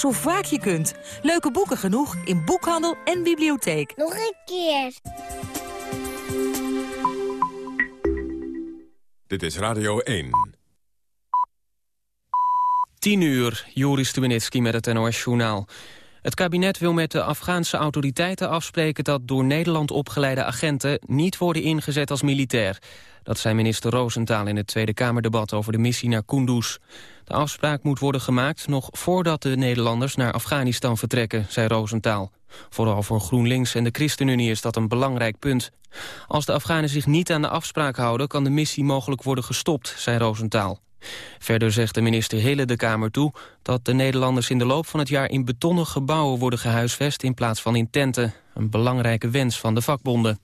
zo vaak je kunt. Leuke boeken genoeg in boekhandel en bibliotheek. Nog een keer. Dit is Radio 1. 10 uur, Joris Stubenitski met het NOS-journaal. Het kabinet wil met de Afghaanse autoriteiten afspreken... dat door Nederland opgeleide agenten niet worden ingezet als militair. Dat zei minister Roosentaal in het Tweede Kamerdebat over de missie naar Kunduz. De afspraak moet worden gemaakt nog voordat de Nederlanders naar Afghanistan vertrekken, zei Roosentaal. Vooral voor GroenLinks en de ChristenUnie is dat een belangrijk punt. Als de Afghanen zich niet aan de afspraak houden, kan de missie mogelijk worden gestopt, zei Roosentaal. Verder zegt de minister Hille de Kamer toe dat de Nederlanders in de loop van het jaar in betonnen gebouwen worden gehuisvest in plaats van in tenten. Een belangrijke wens van de vakbonden.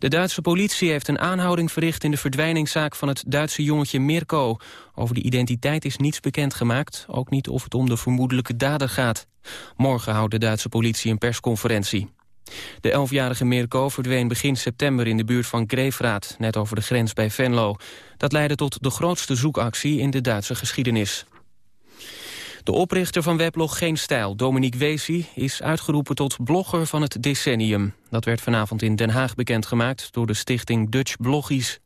De Duitse politie heeft een aanhouding verricht in de verdwijningszaak van het Duitse jongetje Mirko. Over de identiteit is niets bekendgemaakt, ook niet of het om de vermoedelijke dader gaat. Morgen houdt de Duitse politie een persconferentie. De elfjarige Mirko verdween begin september in de buurt van Greefraad, net over de grens bij Venlo. Dat leidde tot de grootste zoekactie in de Duitse geschiedenis. De oprichter van weblog Geen Stijl, Dominique Wesi, is uitgeroepen tot blogger van het decennium. Dat werd vanavond in Den Haag bekendgemaakt door de stichting Dutch Bloggies.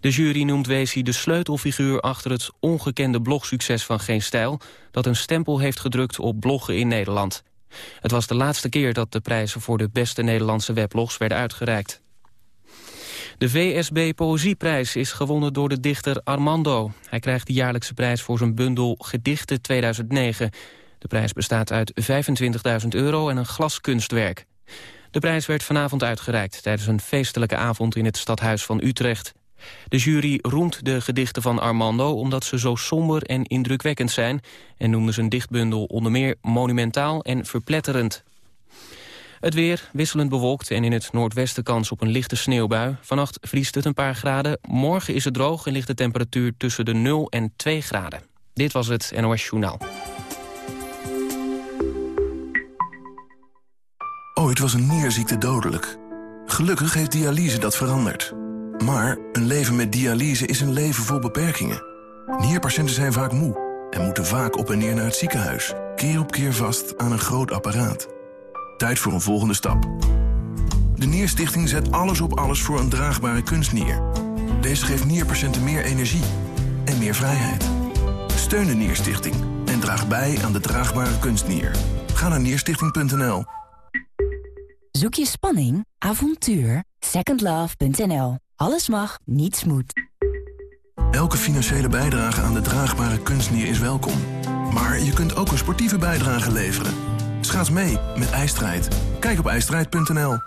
De jury noemt Wesi de sleutelfiguur achter het ongekende blogsucces van Geen Stijl... dat een stempel heeft gedrukt op bloggen in Nederland. Het was de laatste keer dat de prijzen voor de beste Nederlandse weblogs werden uitgereikt. De VSB Poëzieprijs is gewonnen door de dichter Armando. Hij krijgt de jaarlijkse prijs voor zijn bundel Gedichten 2009. De prijs bestaat uit 25.000 euro en een glaskunstwerk. De prijs werd vanavond uitgereikt tijdens een feestelijke avond in het stadhuis van Utrecht. De jury roemt de gedichten van Armando omdat ze zo somber en indrukwekkend zijn... en noemde zijn dichtbundel onder meer monumentaal en verpletterend. Het weer wisselend bewolkt en in het noordwesten kans op een lichte sneeuwbui. Vannacht vriest het een paar graden. Morgen is het droog en ligt de temperatuur tussen de 0 en 2 graden. Dit was het NOS Journaal. Ooit was een nierziekte dodelijk. Gelukkig heeft dialyse dat veranderd. Maar een leven met dialyse is een leven vol beperkingen. Nierpatiënten zijn vaak moe en moeten vaak op en neer naar het ziekenhuis. Keer op keer vast aan een groot apparaat. Tijd voor een volgende stap. De Nierstichting zet alles op alles voor een draagbare kunstnier. Deze geeft nierpatiënten meer energie en meer vrijheid. Steun de Nierstichting en draag bij aan de draagbare kunstnier. Ga naar nierstichting.nl. Zoek je spanning, avontuur? Secondlove.nl. Alles mag, niets moet. Elke financiële bijdrage aan de draagbare kunstnier is welkom. Maar je kunt ook een sportieve bijdrage leveren. Schaats mee met IJstrijd. Kijk op ijstrijd.nl.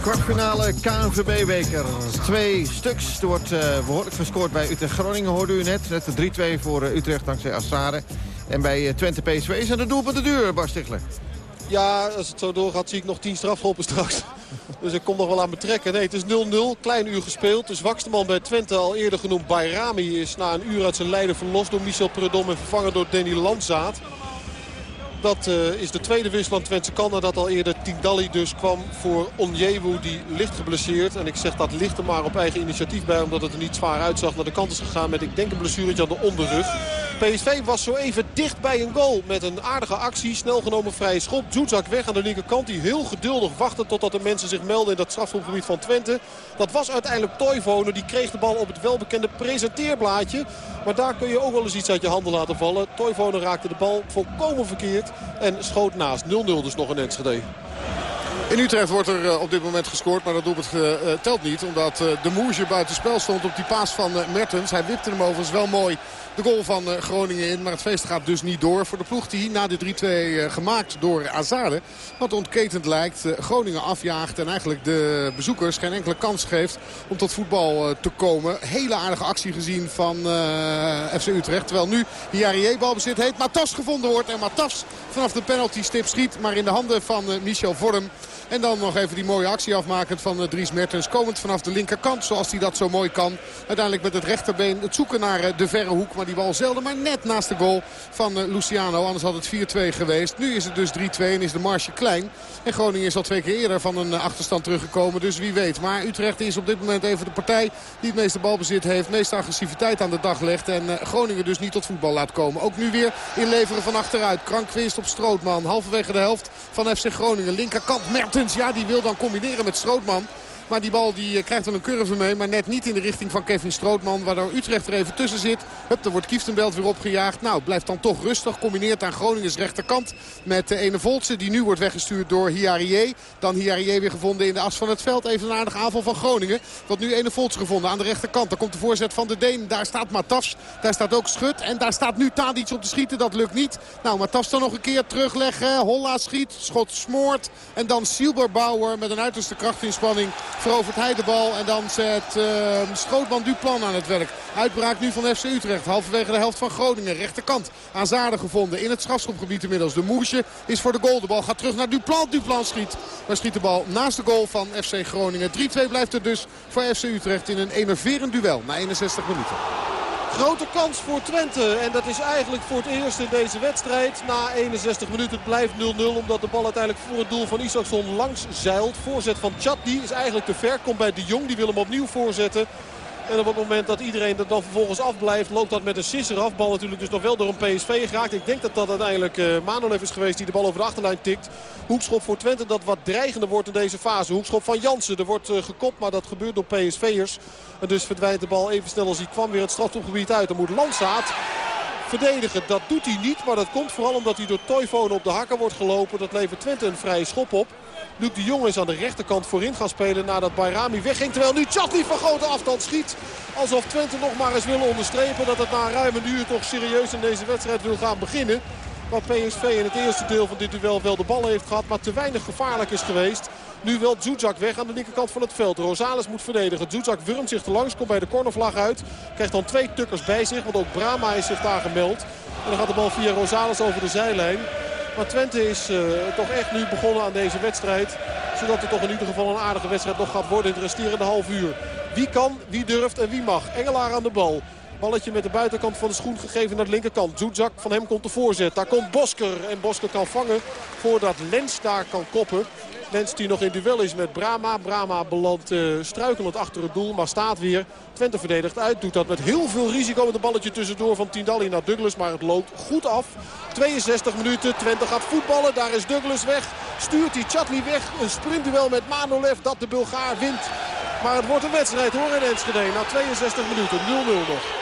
Kwartfinale KNVB-beker. Twee stuks. Er wordt uh, behoorlijk gescoord bij Utrecht-Groningen, hoorde u net. Net de 3-2 voor uh, Utrecht dankzij Assare. En bij uh, Twente PSV zijn de duur, Bas. Ja, als het zo doorgaat zie ik nog 10 strafschoppen straks. Dus ik kom nog wel aan betrekken. Nee, het is 0-0. Klein uur gespeeld. De zwakste man bij Twente, al eerder genoemd Bayrami, is na een uur uit zijn lijden verlost door Michel Predom en vervangen door Danny Landzaat. Dat uh, is de tweede wissel aan Twente kan nadat al eerder Tindalli dus kwam voor Onjewu die licht geblesseerd. En ik zeg dat licht er maar op eigen initiatief bij omdat het er niet zwaar uitzag. Naar de kant is gegaan met ik denk een blessuretje aan de onderrug. PSV was zo even dicht bij een goal met een aardige actie. Snel genomen vrije schop. Zoetzak weg aan de linkerkant die heel geduldig wachtte totdat de mensen zich melden in dat strafschopgebied van Twente. Dat was uiteindelijk Toivonen. Die kreeg de bal op het welbekende presenteerblaadje. Maar daar kun je ook wel eens iets uit je handen laten vallen. Toivonen raakte de bal volkomen verkeerd. En schoot naast. 0-0 dus nog een Enschede. In Utrecht wordt er eh, op dit moment gescoord, maar dat doelpunt uh, telt niet. Omdat de Moerje buiten spel stond op die paas van Mertens. Hij wipte hem overigens wel mooi de goal van Groningen in. Maar het feest gaat dus niet door voor de ploeg die na de 3-2 gemaakt door Azade. Wat ontketend lijkt. Groningen afjaagt en eigenlijk de bezoekers geen enkele kans geeft om tot voetbal te komen. Hele aardige actie gezien van FC Utrecht. Terwijl nu Hiarie balbezit heet. Matas gevonden wordt en Matas vanaf de penalty stip schiet. Maar in de handen van Michel Vorm En dan nog even die mooie actie afmakend van Dries Mertens. Komend vanaf de linkerkant zoals hij dat zo mooi kan. Uiteindelijk met het rechterbeen het zoeken naar de verre hoek. Maar die bal zelden maar net naast de goal van Luciano. Anders had het 4-2 geweest. Nu is het dus 3-2 en is de marge klein. En Groningen is al twee keer eerder van een achterstand teruggekomen. Dus wie weet. Maar Utrecht is op dit moment even de partij die het meeste balbezit heeft. Meeste agressiviteit aan de dag legt. En Groningen dus niet tot voetbal laat komen. Ook nu weer inleveren van achteruit. Krankwist op Strootman. Halverwege de helft van FC Groningen. Linkerkant Mertens. Ja, die wil dan combineren met Strootman. Maar die bal die eh, krijgt er een curve mee. Maar net niet in de richting van Kevin Strootman. Waardoor Utrecht er even tussen zit. Hup, er wordt Kieftenbelt weer opgejaagd. Nou, blijft dan toch rustig. Combineert aan Groningens rechterkant. Met de ene Voltse. Die nu wordt weggestuurd door Hiarie. Dan Hiarie weer gevonden in de as van het veld. Even een aardige aanval van Groningen. Wat nu ene gevonden aan de rechterkant. Daar komt de voorzet van de Deen. Daar staat Matas. Daar staat ook Schut. En daar staat nu Tadic op te schieten. Dat lukt niet. Nou, Matas dan nog een keer terugleggen. Holla schiet. Schot smoort. En dan Silberbauer met een uiterste krachtinspanning verovert hij de bal. En dan zet uh, Strootman Duplan aan het werk. Uitbraak nu van FC Utrecht. Halverwege de helft van Groningen. Rechterkant. Azade gevonden in het strafschopgebied inmiddels. De Moesje is voor de goal. De bal gaat terug naar Duplan. Duplan schiet. Maar schiet de bal naast de goal van FC Groningen. 3-2 blijft het dus voor FC Utrecht in een enerverend duel na 61 minuten. Grote kans voor Twente. En dat is eigenlijk voor het eerst in deze wedstrijd. Na 61 minuten het blijft 0-0. Omdat de bal uiteindelijk voor het doel van Isaacson langs zeilt. Voorzet van die is eigenlijk te ver. Komt bij de Jong. Die wil hem opnieuw voorzetten. En op het moment dat iedereen er dan vervolgens afblijft, loopt dat met een sisser af. Bal natuurlijk dus nog wel door een PSV geraakt. Ik denk dat dat uiteindelijk uh, Manolev is geweest die de bal over de achterlijn tikt. Hoekschop voor Twente dat wat dreigender wordt in deze fase. Hoekschop van Jansen. Er wordt uh, gekopt, maar dat gebeurt door PSV'ers. En dus verdwijnt de bal even snel als hij kwam weer het straftopgebied uit. Dan moet Landsaat verdedigen. Dat doet hij niet, maar dat komt vooral omdat hij door Toivonen op de hakken wordt gelopen. Dat levert Twente een vrije schop op. Luc de Jong is aan de rechterkant voorin gaan spelen nadat Bayrami wegging. Terwijl nu Chatli van grote afstand schiet. Alsof Twente nog maar eens wil onderstrepen dat het na ruim een uur toch serieus in deze wedstrijd wil gaan beginnen. Wat PSV in het eerste deel van dit duel wel de bal heeft gehad, maar te weinig gevaarlijk is geweest. Nu wel Zuzak weg aan de linkerkant van het veld. Rosales moet verdedigen. Zuzak wurmt zich te langs, komt bij de cornervlag uit. Krijgt dan twee tukkers bij zich, want ook Brama is zich daar gemeld. En dan gaat de bal via Rosales over de zijlijn. Maar Twente is uh, toch echt nu begonnen aan deze wedstrijd. Zodat het toch in ieder geval een aardige wedstrijd nog gaat worden in het resterende half uur. Wie kan, wie durft en wie mag. Engelaar aan de bal. Balletje met de buitenkant van de schoen gegeven naar de linkerkant. Zoetzak, van hem komt de voorzet. Daar komt Bosker. En Bosker kan vangen voordat Lens daar kan koppen. Lens die nog in duel is met Brama. Brama belandt uh, struikelend achter het doel, maar staat weer. Twente verdedigt uit. Doet dat met heel veel risico met een balletje tussendoor van Tindalli naar Douglas. Maar het loopt goed af. 62 minuten. Twente gaat voetballen. Daar is Douglas weg. Stuurt die Chatli weg. Een sprintduel met Manolev dat de Bulgaar wint. Maar het wordt een wedstrijd hoor in Enschede. Na 62 minuten 0-0 nog.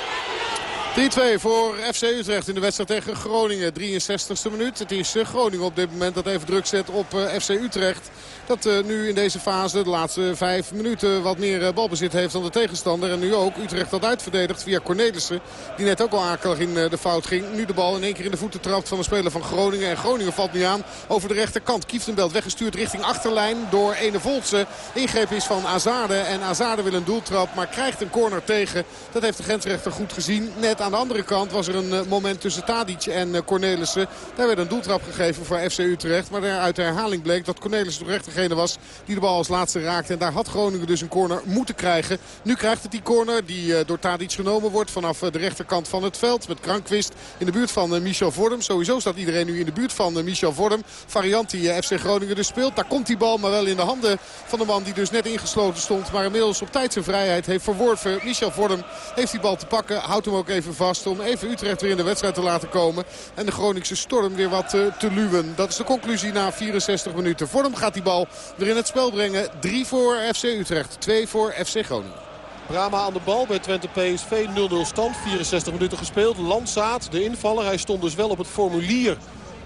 3-2 voor FC Utrecht in de wedstrijd tegen Groningen. 63ste minuut. Het is Groningen op dit moment dat even druk zet op FC Utrecht. Dat uh, nu in deze fase de laatste vijf minuten wat meer balbezit heeft dan de tegenstander. En nu ook Utrecht dat uitverdedigt via Cornelissen. Die net ook al akelig in de fout ging. Nu de bal in één keer in de voeten trapt van een speler van Groningen. En Groningen valt nu aan over de rechterkant. Kieftenbelt weggestuurd richting achterlijn door Ene Voltse. Ingreep is van Azade. En Azade wil een doeltrap, maar krijgt een corner tegen. Dat heeft de grensrechter goed gezien. Net aan de andere kant was er een moment tussen Tadic en Cornelissen. Daar werd een doeltrap gegeven voor FC Utrecht. Maar uit de herhaling bleek dat Cornelissen toch rechter was die de bal als laatste raakte. En daar had Groningen dus een corner moeten krijgen. Nu krijgt het die corner die uh, door Tadic genomen wordt vanaf de rechterkant van het veld. Met Krankwist in de buurt van Michel Vordem. Sowieso staat iedereen nu in de buurt van Michel Vordem. Variant die FC Groningen dus speelt. Daar komt die bal maar wel in de handen van de man die dus net ingesloten stond. Maar inmiddels op tijd zijn vrijheid heeft verworven. Michel Vordem heeft die bal te pakken. Houdt hem ook even vast om even Utrecht weer in de wedstrijd te laten komen. En de Groningse storm weer wat te luwen. Dat is de conclusie na 64 minuten. Vordem gaat die bal weer in het spel brengen. 3 voor FC Utrecht, 2 voor FC Groningen. Brama aan de bal bij Twente PSV 0-0 stand. 64 minuten gespeeld. Landzaat, de invaller. Hij stond dus wel op het formulier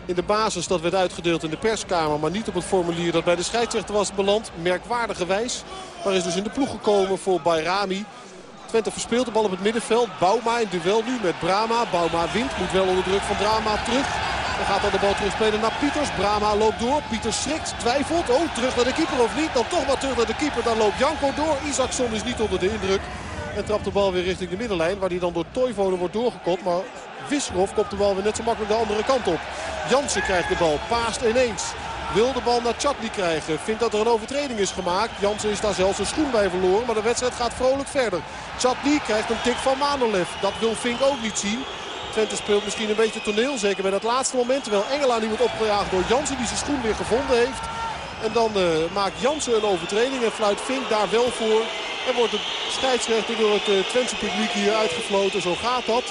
in de basis. Dat werd uitgedeeld in de perskamer. Maar niet op het formulier dat bij de scheidsrechter was beland. Merkwaardige wijs. Maar is dus in de ploeg gekomen voor Bayrami. Twente verspeelt de bal op het middenveld. Bouma in duel nu met Brama. Bouma wint. Moet wel onder druk van Drama terug. Dan gaat dan de bal terugspelen naar Pieters. Brama loopt door. Pieters schrikt, twijfelt. Oh, terug naar de keeper of niet? Dan toch maar terug naar de keeper. Dan loopt Janko door. Isaacson is niet onder de indruk. En trapt de bal weer richting de middenlijn. Waar die dan door Toivonen wordt doorgekopt. Maar Visserov komt de bal weer net zo makkelijk de andere kant op. Jansen krijgt de bal. Paast ineens wil de bal naar Chatli krijgen. Vindt dat er een overtreding is gemaakt. Jansen is daar zelfs een schoen bij verloren. Maar de wedstrijd gaat vrolijk verder. Chatli krijgt een tik van Manolev. Dat wil Fink ook niet zien. Twente speelt misschien een beetje toneel. Zeker bij dat laatste moment. Terwijl Engelaar nu wordt opgejaagd door Jansen. Die zijn schoen weer gevonden heeft. En dan uh, maakt Jansen een overtreding. En fluit Fink daar wel voor. En wordt de scheidsrechter door het uh, Twentse publiek hier uitgefloten. Zo gaat dat.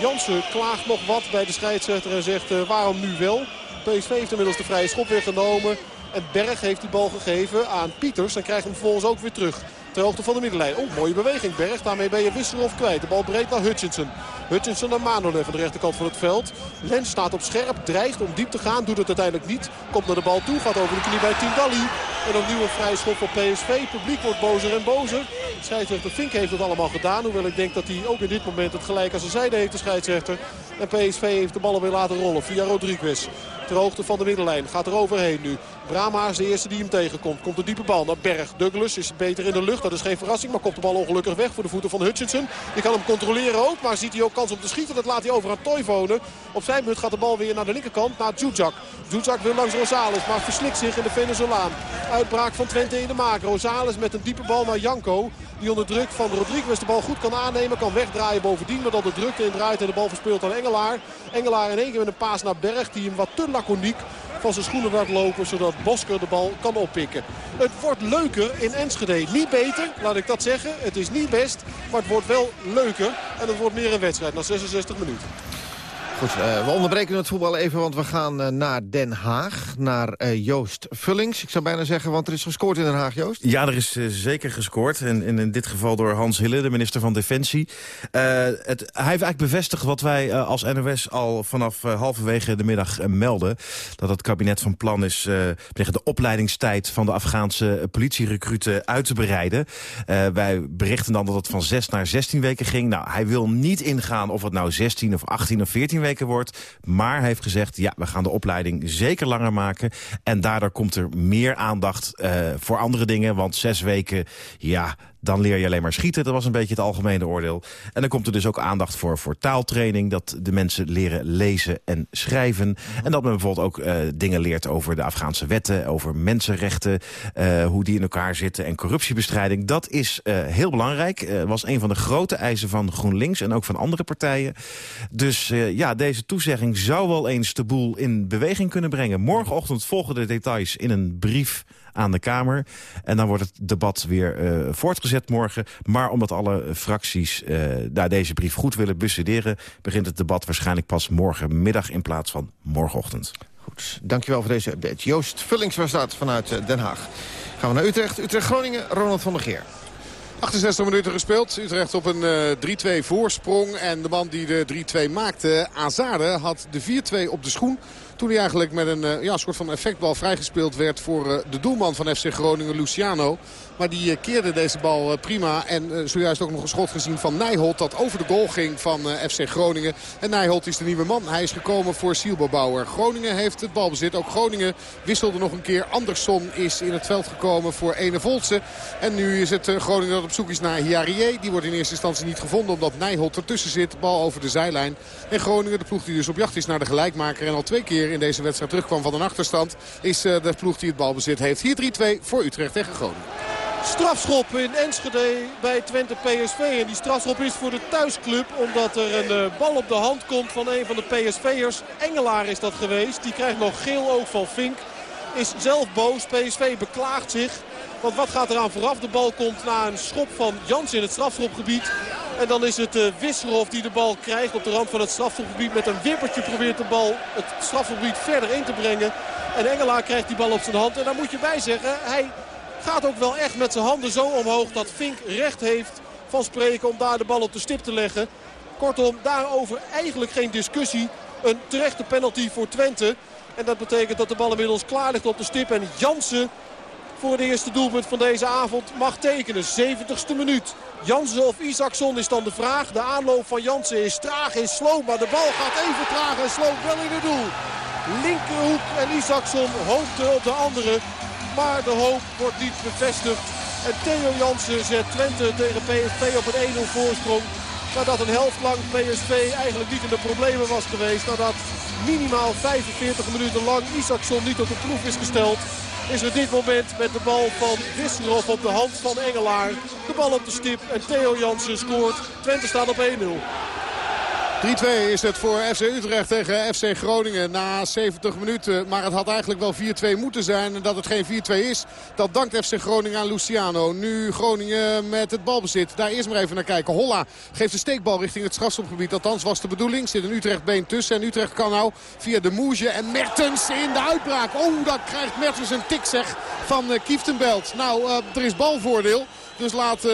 Jansen klaagt nog wat bij de scheidsrechter en zegt uh, waarom nu wel. PSV heeft inmiddels de vrije schop weer genomen. En Berg heeft die bal gegeven aan Pieters. En krijgt hem vervolgens ook weer terug. Ter hoogte van de middenlijn. Oh, mooie beweging Berg. Daarmee ben je Wisselhof kwijt. De bal breed naar Hutchinson. Hutchinson naar Manolev aan de rechterkant van het veld. Lens staat op scherp. Dreigt om diep te gaan. Doet het uiteindelijk niet. Komt naar de bal toe. Gaat over de knie bij Tindalli. En opnieuw een vrije schop voor PSV. Het publiek wordt bozer en bozer. Scheidsrechter Fink heeft het allemaal gedaan. Hoewel ik denk dat hij ook in dit moment het gelijk aan zijn zijde heeft, de scheidsrechter. En PSV heeft de ballen weer laten rollen via Rodriguez. Ter hoogte van de middenlijn. Gaat er overheen nu. Brahma is de eerste die hem tegenkomt. Komt de diepe bal naar Berg. Douglas is beter in de lucht. Dat is geen verrassing. Maar komt de bal ongelukkig weg voor de voeten van Hutchinson. Die kan hem controleren ook. Maar ziet hij ook kans om te schieten. Dat laat hij over aan Toivonen. Op zijn beurt gaat de bal weer naar de linkerkant. Naar Zuzak. Zuzak wil langs Rosales. Maar verslikt zich in de Venezolaan. Uitbraak van Twente in de maak. Rosales met een diepe bal naar Janko. Die onder druk van Rodriguez de bal goed kan aannemen. Kan wegdraaien bovendien. Maar dan de drukte in draait en de bal verspeelt aan Engelaar. Engelaar in één keer met een paas naar Berg. Die hem wat te laconiek van zijn schoenen laat lopen. Zodat Bosker de bal kan oppikken. Het wordt leuker in Enschede. Niet beter, laat ik dat zeggen. Het is niet best. Maar het wordt wel leuker. En het wordt meer een wedstrijd na 66 minuten. Goed, uh, we onderbreken het voetbal even, want we gaan uh, naar Den Haag. Naar uh, Joost Vullings. Ik zou bijna zeggen, want er is gescoord in Den Haag, Joost. Ja, er is zeker gescoord. En, en, in dit geval door Hans Hille, de minister van Defensie. het, hij heeft eigenlijk bevestigd wat wij als NOS al vanaf halverwege de middag melden. Dat het kabinet van plan is tegen de opleidingstijd van de Afghaanse politierecruten uit te bereiden. wij berichten dan dat het van 6 naar 16 weken ging. Nou, hij wil niet ingaan of het nou 16 of 18 of 14 weken wordt. Maar heeft gezegd, ja, we gaan de opleiding zeker langer maken. En daardoor komt er meer aandacht uh, voor andere dingen. Want zes weken, ja, dan leer je alleen maar schieten. Dat was een beetje het algemene oordeel. En dan komt er dus ook aandacht voor, voor taaltraining. Dat de mensen leren lezen en schrijven. En dat men bijvoorbeeld ook uh, dingen leert over de Afghaanse wetten. Over mensenrechten. Uh, hoe die in elkaar zitten. En corruptiebestrijding. Dat is uh, heel belangrijk. was een van de grote eisen van GroenLinks. En ook van andere partijen. Dus ja, deze toezegging zou wel eens de boel in beweging kunnen brengen. Morgenochtend volgen de details in een brief aan de Kamer. En dan wordt het debat weer uh, voortgezet morgen. Maar omdat alle fracties uh, daar deze brief goed willen bestuderen... begint het debat waarschijnlijk pas morgenmiddag in plaats van morgenochtend. Goed, dankjewel voor deze update. Joost Vullings was dat vanuit eh, Den Haag. Gaan we naar Utrecht. Utrecht-Groningen, Ronald van der Geer. 68 minuten gespeeld. Utrecht op een uh, 3-2 voorsprong. En de man die de 3-2 maakte, Azade, had de 4-2 op de schoen. Toen hij eigenlijk met een uh, ja, soort van effectbal vrijgespeeld werd voor uh, de doelman van FC Groningen, Luciano. Maar die uh, keerde deze bal prima. En zojuist ook nog een schot gezien van Nijholt dat over de goal ging van FC Groningen. En Nijholt is de nieuwe man. Hij is gekomen voor Sielbouwer. Groningen heeft het balbezit. Ook Groningen wisselde nog een keer. Andersson is in het veld gekomen voor Ene. En nu is het Groningen dat op zoek is naar Hiarie. Die wordt in eerste instantie niet gevonden omdat Nijholt ertussen zit. Bal over de zijlijn. En Groningen, de ploeg die dus op jacht is naar de gelijkmaker. En al twee keer in deze wedstrijd terugkwam van een achterstand... is eh, de ploeg die het balbezit heeft. Hier 3-2 voor Utrecht tegen Groningen. Strafschop in Enschede bij Twente PSV. En die strafschop is voor de thuisclub omdat er een uh, bal op de hand komt van een van de PSV'ers. Engelaar is dat geweest. Die krijgt nog geel oog van Fink. Is zelf boos. PSV beklaagt zich. Want wat gaat er aan vooraf? De bal komt na een schop van Jans in het strafschopgebied. En dan is het uh, Wisserhof die de bal krijgt op de rand van het strafschopgebied. Met een wippertje probeert de bal het strafschopgebied verder in te brengen. En Engelaar krijgt die bal op zijn hand. En daar moet je bij zeggen, hij gaat ook wel echt met zijn handen zo omhoog dat Fink recht heeft van spreken om daar de bal op de stip te leggen. Kortom, daarover eigenlijk geen discussie. Een terechte penalty voor Twente. En dat betekent dat de bal inmiddels klaar ligt op de stip. En Jansen voor het eerste doelpunt van deze avond mag tekenen. 70ste minuut. Jansen of Isaacson is dan de vraag. De aanloop van Jansen is traag en sloom. Maar de bal gaat even traag en sloom wel in het doel. Linkerhoek en Isaacson hoopte op de andere. Maar de hoop wordt niet bevestigd. En Theo Jansen zet Twente tegen PSV op een 1-0 voorsprong. Nadat een helft lang PSV eigenlijk niet in de problemen was geweest. Nadat minimaal 45 minuten lang Isaacson niet op de proef is gesteld is er dit moment met de bal van Wisserov op de hand van Engelaar. De bal op de stip en Theo Jansen scoort. Twente staat op 1-0. 3-2 is het voor FC Utrecht tegen FC Groningen na 70 minuten. Maar het had eigenlijk wel 4-2 moeten zijn. En dat het geen 4-2 is, dat dankt FC Groningen aan Luciano. Nu Groningen met het balbezit. Daar eerst maar even naar kijken. Holla geeft de steekbal richting het strafschopgebied. Althans was de bedoeling. Zit een Utrecht been tussen. En Utrecht kan nou via de Moege en Mertens in de uitbraak. Oh, dat krijgt Mertens een tik zeg van uh, Kieftenbelt. Nou, uh, er is balvoordeel. Dus laat uh,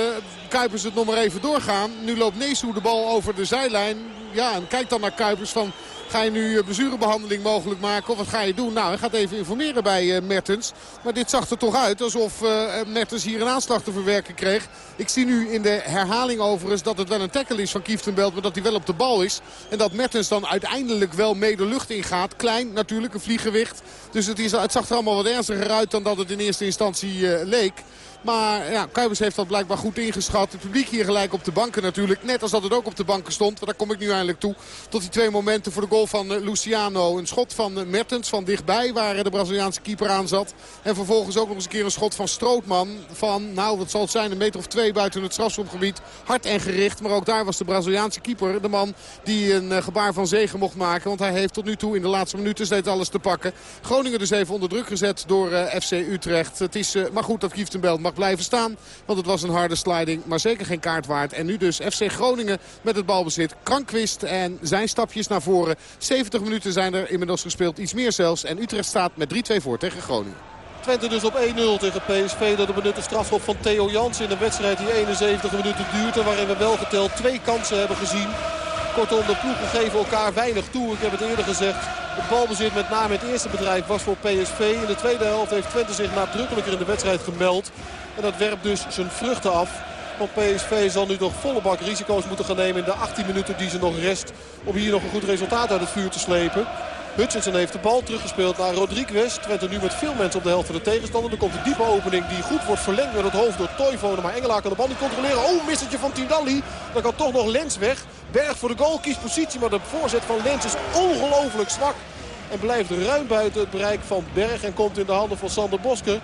Kuipers het nog maar even doorgaan. Nu loopt Neesu de bal over de zijlijn. Ja, en kijk dan naar Kuipers van... Ga je nu blessurebehandeling mogelijk maken of wat ga je doen? Nou, hij gaat even informeren bij uh, Mertens. Maar dit zag er toch uit alsof uh, Mertens hier een aanslag te verwerken kreeg. Ik zie nu in de herhaling overigens dat het wel een tackle is van Kieftenbelt. Maar dat hij wel op de bal is. En dat Mertens dan uiteindelijk wel mee de lucht ingaat. Klein natuurlijk, een vlieggewicht. Dus het, is, het zag er allemaal wat ernstiger uit dan dat het in eerste instantie leek. Maar ja, heeft dat blijkbaar goed ingeschat. Het publiek hier gelijk op de banken natuurlijk. Net als dat het ook op de banken stond. Maar daar kom ik nu eindelijk toe. Tot die twee momenten voor de goal van Luciano. Een schot van Mertens van dichtbij waar de Braziliaanse keeper aan zat. En vervolgens ook nog eens een keer een schot van Strootman. Van, nou wat zal het zijn, een meter of twee buiten het strafschopgebied. Hard en gericht. Maar ook daar was de Braziliaanse keeper de man die een gebaar van zegen mocht maken. Want hij heeft tot nu toe in de laatste minuten steeds alles te pakken. Groningen dus even onder druk gezet door FC Utrecht. Het is maar goed dat Kieftenbelt mag blijven staan. Want het was een harde sliding, maar zeker geen kaart waard. En nu dus FC Groningen met het balbezit. Krankwist en zijn stapjes naar voren. 70 minuten zijn er inmiddels gespeeld, iets meer zelfs. En Utrecht staat met 3-2 voor tegen Groningen. Twente dus op 1-0 tegen PSV. Dat de benutte strafschop van Theo Jans in een wedstrijd die 71 minuten duurt. En waarin we wel geteld twee kansen hebben gezien. Kortom, de ploegen geven elkaar weinig toe. Ik heb het eerder gezegd. Het balbezit met name het eerste bedrijf was voor PSV. In de tweede helft heeft Twente zich nadrukkelijker in de wedstrijd gemeld. En dat werpt dus zijn vruchten af. Want PSV zal nu nog volle bak risico's moeten gaan nemen in de 18 minuten die ze nog rest. Om hier nog een goed resultaat uit het vuur te slepen. Hutchinson heeft de bal teruggespeeld naar Rodriguez. Twente nu met veel mensen op de helft van de tegenstander. Er komt een diepe opening die goed wordt verlengd met het hoofd door Toivonen. Maar Engelaar kan de bal niet controleren. Oh, missertje van Tindalli. Dan kan toch nog Lens weg. Berg voor de goal, kiest positie. Maar de voorzet van Lens is ongelooflijk zwak. En blijft ruim buiten het bereik van Berg. En komt in de handen van Sander Bosker.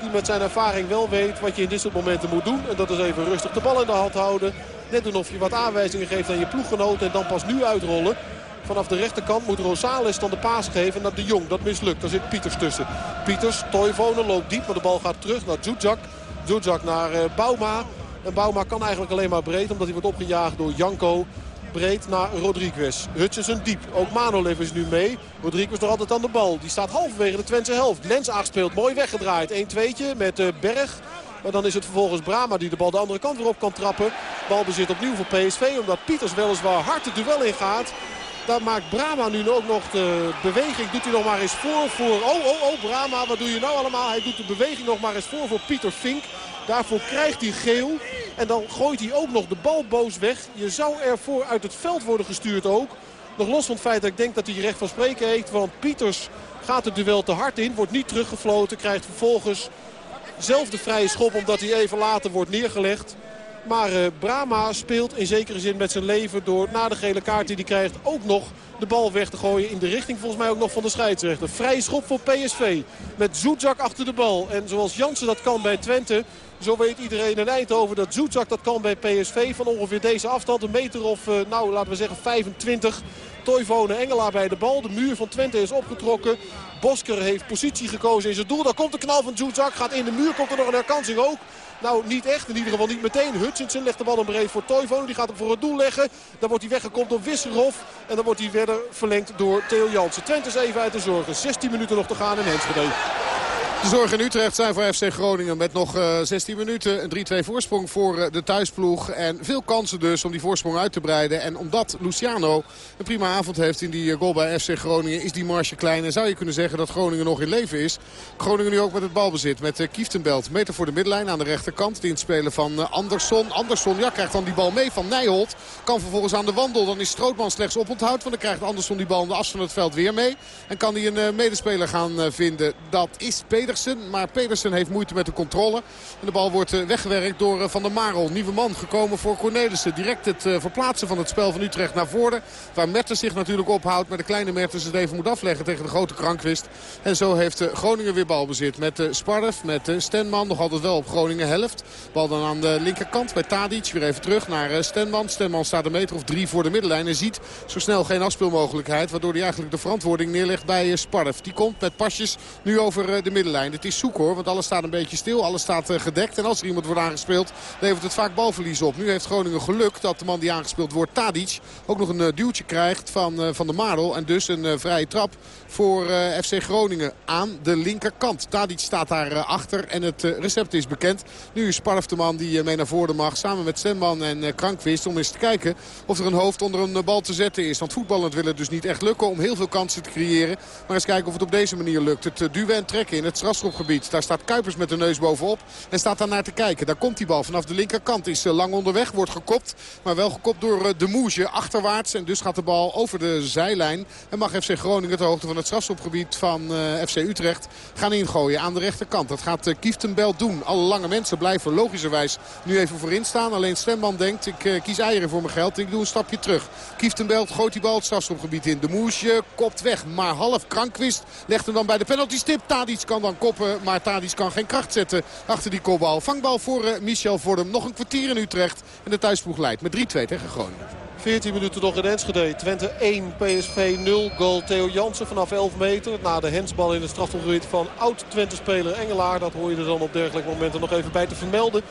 Die met zijn ervaring wel weet wat je in dit soort momenten moet doen. En dat is even rustig de bal in de hand houden. Net doen of je wat aanwijzingen geeft aan je ploeggenoten. En dan pas nu uitrollen. Vanaf de rechterkant moet Rosales dan de paas geven naar de Jong. Dat mislukt. Daar zit Pieters tussen. Pieters, Toivonen loopt diep. Maar de bal gaat terug naar Zuzak. Zuzak naar uh, Bauma. En Bauma kan eigenlijk alleen maar breed. Omdat hij wordt opgejaagd door Janko. Breed naar Rodriguez. Hutchinson diep. Ook Manolev is nu mee. Rodriguez nog altijd aan de bal. Die staat halverwege de Twentse helft. Lens aangespeeld. Mooi weggedraaid. 1-2'tje met uh, Berg. Maar dan is het vervolgens Brama die de bal de andere kant weer op kan trappen. Balbezit opnieuw voor PSV. Omdat Pieters weliswaar hard het duel ingaat. Daar maakt Brama nu ook nog de beweging. Doet hij nog maar eens voor. voor oh, oh, oh, Brama, wat doe je nou allemaal? Hij doet de beweging nog maar eens voor voor Pieter Fink. Daarvoor krijgt hij geel. En dan gooit hij ook nog de bal boos weg. Je zou ervoor uit het veld worden gestuurd ook. Nog los van het feit dat ik denk dat hij recht van spreken heeft. Want Pieters gaat het duel te hard in. Wordt niet teruggefloten. Krijgt vervolgens zelf de vrije schop omdat hij even later wordt neergelegd. Maar uh, Brama speelt in zekere zin met zijn leven door na de gele kaart die hij krijgt ook nog de bal weg te gooien in de richting volgens mij ook nog van de scheidsrechter. Vrije schop voor PSV met Zoetzak achter de bal. En zoals Jansen dat kan bij Twente, zo weet iedereen in Eindhoven dat Zoetzak dat kan bij PSV. Van ongeveer deze afstand, een meter of uh, nou laten we zeggen 25. Toivonen Engelaar bij de bal. De muur van Twente is opgetrokken. Bosker heeft positie gekozen in zijn doel. Daar komt de knal van Zoetzak. Gaat in de muur. Komt er nog een herkansing ook. Nou, niet echt. In ieder geval niet meteen. Hutchinson legt de bal een breed voor Toivonen. Die gaat hem voor het doel leggen. Dan wordt hij weggekomen door Wisserhof. En dan wordt hij verder verlengd door Theo Jansen. Twente is even uit de zorgen. 16 minuten nog te gaan in Enschede. De zorgen in Utrecht zijn voor FC Groningen met nog uh, 16 minuten. Een 3-2 voorsprong voor uh, de thuisploeg. En veel kansen dus om die voorsprong uit te breiden. En omdat Luciano een prima avond heeft in die uh, goal bij FC Groningen... is die marge klein. En zou je kunnen zeggen dat Groningen nog in leven is. Groningen nu ook met het balbezit met Kieftenbelt. Meter voor de middenlijn aan de rechterkant. Die in het spelen van Andersson. Andersson ja, krijgt dan die bal mee van Nijholt. Kan vervolgens aan de wandel. Dan is Strootman slechts oponthoud. Want dan krijgt Andersson die bal aan de as van het veld weer mee. En kan hij een medespeler gaan vinden. Dat is Peter. Pedersen. Maar Pedersen heeft moeite met de controle. En de bal wordt weggewerkt door Van der Marel. Nieuwe man gekomen voor Cornelissen. Direct het verplaatsen van het spel van Utrecht naar voren. Waar Mertens zich natuurlijk ophoudt. Maar de kleine Mertens het even moet afleggen tegen de grote Krankwist. En zo heeft Groningen weer balbezit. Met Sparf, met Stenman. Nog altijd wel op Groningen helft. Bal dan aan de linkerkant bij Tadic. Weer even terug naar Stenman. Stenman staat een meter of drie voor de middenlijn. En ziet zo snel geen afspeelmogelijkheid. Waardoor hij eigenlijk de verantwoording neerlegt bij Sparf. Die komt met pasjes nu over de middenlijn. Het is zoek hoor. Want alles staat een beetje stil. Alles staat gedekt. En als er iemand wordt aangespeeld levert het vaak balverlies op. Nu heeft Groningen geluk dat de man die aangespeeld wordt, Tadic, ook nog een duwtje krijgt van, van de Marel. En dus een vrije trap voor FC Groningen aan de linkerkant. Tadic staat daar achter en het recept is bekend. Nu is Sparf de man die mee naar voren mag. Samen met Stenman en Krankwist om eens te kijken of er een hoofd onder een bal te zetten is. Want voetballend wil het dus niet echt lukken om heel veel kansen te creëren. Maar eens kijken of het op deze manier lukt. Het duwen en trekken in het strafschopgebied. Daar staat Kuipers met de neus bovenop en staat daar naar te kijken. Daar komt die bal vanaf de linkerkant. Is lang onderweg, wordt gekopt. Maar wel gekopt door de Moesje achterwaarts. En dus gaat de bal over de zijlijn. En mag FC Groningen de hoogte van het strafschopgebied van FC Utrecht gaan ingooien aan de rechterkant. Dat gaat Kieftenbel doen. Alle lange mensen blijven logischerwijs nu even voorin staan. Alleen Stemman denkt, ik kies eieren voor mijn geld. Ik doe een stapje terug. Kieftenbelt gooit die bal het strafschopgebied in. De Moesje kopt weg. Maar half Krankwist legt hem dan bij de penalty stip. Tadic kan dan koppen. Maar Tadic kan geen kracht zetten achter die kopbal. Vangbal voor uh, Michel Vordem. Nog een kwartier in Utrecht. En de thuisploeg leidt met 3-2 tegen Groningen. 14 minuten nog in Enschede. Twente 1, PSV 0. Goal Theo Jansen vanaf 11 meter. Na de hensbal in het strafgebied van oud-Twente-speler Engelaar. Dat hoor je er dan op dergelijke momenten nog even bij te vermelden.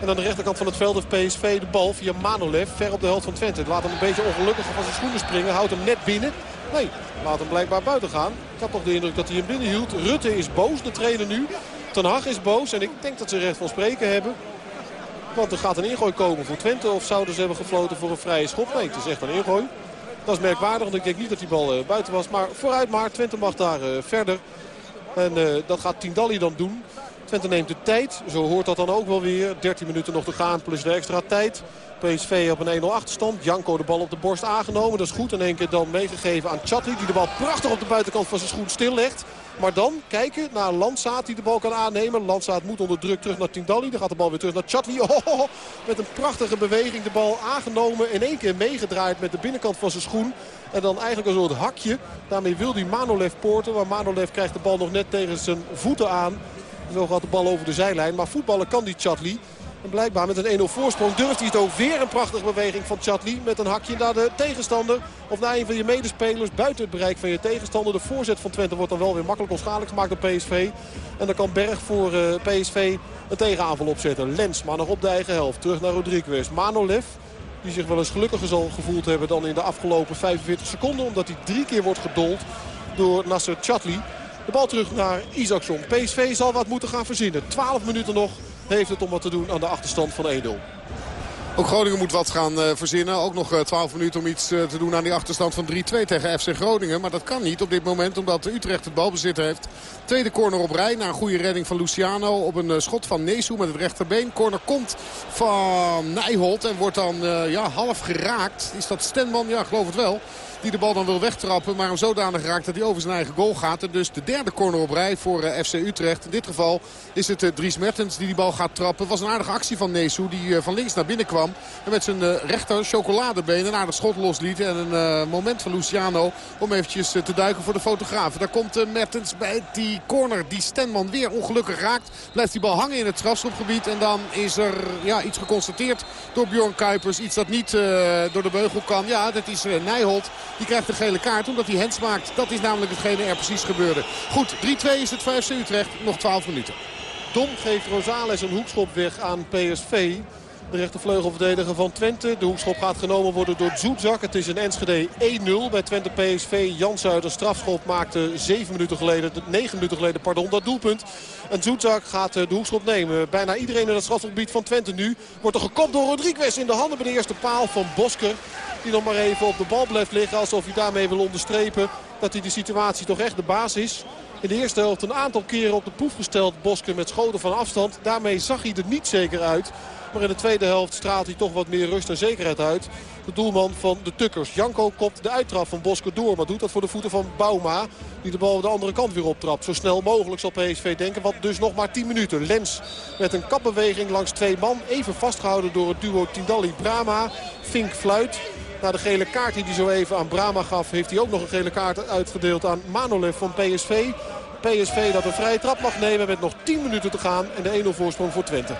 En aan de rechterkant van het veld heeft PSV de bal via Manolev. Ver op de helft van Twente. Het laat hem een beetje ongelukkig van zijn schoenen springen. Houdt hem net binnen. Nee, laat hem blijkbaar buiten gaan. Ik had toch de indruk dat hij hem binnen hield. Rutte is boos, de trainer nu. Ten Hag is boos en ik denk dat ze recht van spreken hebben. Want er gaat een ingooi komen voor Twente. Of zouden ze hebben gefloten voor een vrije schop? Nee, het is echt een ingooi. Dat is merkwaardig, want ik denk niet dat die bal uh, buiten was. Maar vooruit maar, Twente mag daar uh, verder. En uh, dat gaat Tindalli dan doen. Twente neemt de tijd, zo hoort dat dan ook wel weer. 13 minuten nog te gaan plus de extra tijd. PSV op een 1-0 achterstand. Janko de bal op de borst aangenomen. Dat is goed. In één keer dan meegegeven aan Chatli. Die de bal prachtig op de buitenkant van zijn schoen stillegt. Maar dan kijken naar Landsaat die de bal kan aannemen. Landsaat moet onder druk terug naar Tindalli. Dan gaat de bal weer terug naar Chatli. Oh, met een prachtige beweging de bal aangenomen. In één keer meegedraaid met de binnenkant van zijn schoen. En dan eigenlijk een soort hakje. Daarmee wil hij Manolev poorten. Maar Manolev krijgt de bal nog net tegen zijn voeten aan. Zo gaat de bal over de zijlijn. Maar voetballen kan die Chatli. En blijkbaar met een 1-0 voorsprong durft hij het ook weer een prachtige beweging van Chatli. Met een hakje naar de tegenstander. Of naar een van je medespelers buiten het bereik van je tegenstander. De voorzet van Twente wordt dan wel weer makkelijk onschadelijk gemaakt door PSV. En dan kan Berg voor uh, PSV een tegenaanval opzetten. Lens maar nog op de eigen helft. Terug naar Rodriguez. Manolev. Die zich wel eens gelukkiger zal gevoeld hebben dan in de afgelopen 45 seconden. Omdat hij drie keer wordt gedold door Nasser Chatli. De bal terug naar Isaacson. PSV zal wat moeten gaan verzinnen. 12 minuten nog heeft het om wat te doen aan de achterstand van 1-0. Ook Groningen moet wat gaan uh, verzinnen. Ook nog uh, 12 minuten om iets uh, te doen aan die achterstand van 3-2 tegen FC Groningen. Maar dat kan niet op dit moment omdat Utrecht het balbezit heeft. Tweede corner op rij na een goede redding van Luciano. Op een schot van Nesu met het rechterbeen. Corner komt van Nijholt en wordt dan ja, half geraakt. Is dat Stenman? Ja, geloof het wel. Die de bal dan wil wegtrappen. Maar hem zodanig raakt dat hij over zijn eigen goal gaat. En dus de derde corner op rij voor FC Utrecht. In dit geval is het Dries Mertens die die bal gaat trappen. Was een aardige actie van Nesu die van links naar binnen kwam. En met zijn rechter chocoladebeen een aardig schot losliet. En een moment van Luciano om eventjes te duiken voor de fotograaf. Daar komt Mertens bij die corner die Stenman weer ongelukkig raakt. Blijft die bal hangen in het strafschopgebied. En dan is er ja, iets geconstateerd door Bjorn Kuipers. Iets dat niet door de beugel kan. Ja, dat is Nijholt. Die krijgt de gele kaart omdat hij hens maakt. Dat is namelijk hetgene er precies gebeurde. Goed, 3-2 is het voor FC Utrecht. Nog 12 minuten. Dom geeft Rosales een hoekschop weg aan PSV. De rechtervleugelverdediger van Twente. De hoekschop gaat genomen worden door Zoetzak. Het is een Enschede 1-0 bij Twente PSV. Jans uit een strafschop maakte 7 minuten geleden, 9 minuten geleden pardon, dat doelpunt. En Zoetzak gaat eh, de hoekschop nemen. Bijna iedereen in het strafschopgebied van Twente nu. Wordt er gekopt door Rodriguez in de handen bij de eerste paal van Bosker. Die nog maar even op de bal blijft liggen. Alsof hij daarmee wil onderstrepen dat hij de situatie toch echt de baas is. in de eerste helft een aantal keren op de proef gesteld. Bosker met schoten van afstand. Daarmee zag hij er niet zeker uit. Maar in de tweede helft straalt hij toch wat meer rust en zekerheid uit. De doelman van de Tukkers. Janko kopt de uittrap van Bosker door. Maar doet dat voor de voeten van Bauma. Die de bal de andere kant weer optrapt. Zo snel mogelijk zal PSV denken. Wat dus nog maar 10 minuten. Lens met een kapbeweging langs twee man. Even vastgehouden door het duo Tindalli-Brama. Fink fluit. Na de gele kaart die hij zo even aan Brama gaf... heeft hij ook nog een gele kaart uitgedeeld aan Manolev van PSV. PSV dat een vrije trap mag nemen met nog 10 minuten te gaan. En de 1-0 voorsprong voor Twente.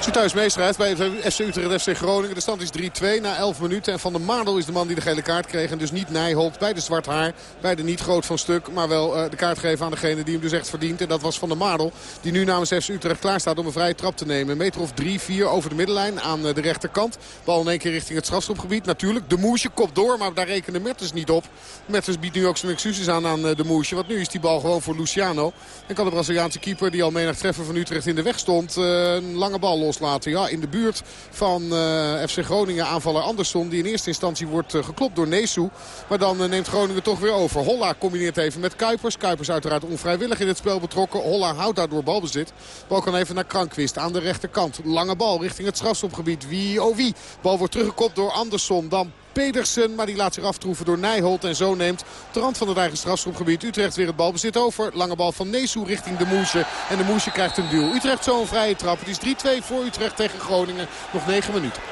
Als thuis bij FC Utrecht FC Groningen. De stand is 3-2 na 11 minuten. En Van der Marel is de man die de gele kaart kreeg. En dus niet Nijholt bij de zwart haar. Bij de niet groot van stuk. Maar wel uh, de kaart geven aan degene die hem dus echt verdient. En dat was Van der Marel. Die nu namens FC Utrecht klaar staat om een vrije trap te nemen. Een meter of 3-4 over de middenlijn aan uh, de rechterkant. Bal in één keer richting het strafschopgebied. Natuurlijk de Moesje kop door. Maar daar rekenen Mertens niet op. Mertens biedt nu ook zijn excuses aan aan uh, de Moesje. Want nu is die bal gewoon voor Luciano. En kan de Braziliaanse keeper die al menig treffen van Utrecht in de weg stond. een lange bal loslaten. Ja, in de buurt van uh, FC Groningen aanvaller Andersson. Die in eerste instantie wordt uh, geklopt door Nesu. Maar dan uh, neemt Groningen toch weer over. Holla combineert even met Kuipers. Kuipers uiteraard onvrijwillig in het spel betrokken. Holla houdt daardoor balbezit. Bal kan even naar Krankwist aan de rechterkant. Lange bal richting het strafschopgebied. Wie oh wie. Bal wordt teruggekopt door Andersson. Dan Pedersen. Maar die laat zich aftroeven door Nijholt. En zo neemt de rand van het eigen strafschopgebied Utrecht weer het balbezit over. Lange bal van Nesu richting de Moesje. En de Moesje krijgt een duel. Utrecht zo een vrije trap. Het is 3-2 voor Utrecht tegen Groningen. Nog 9 minuten.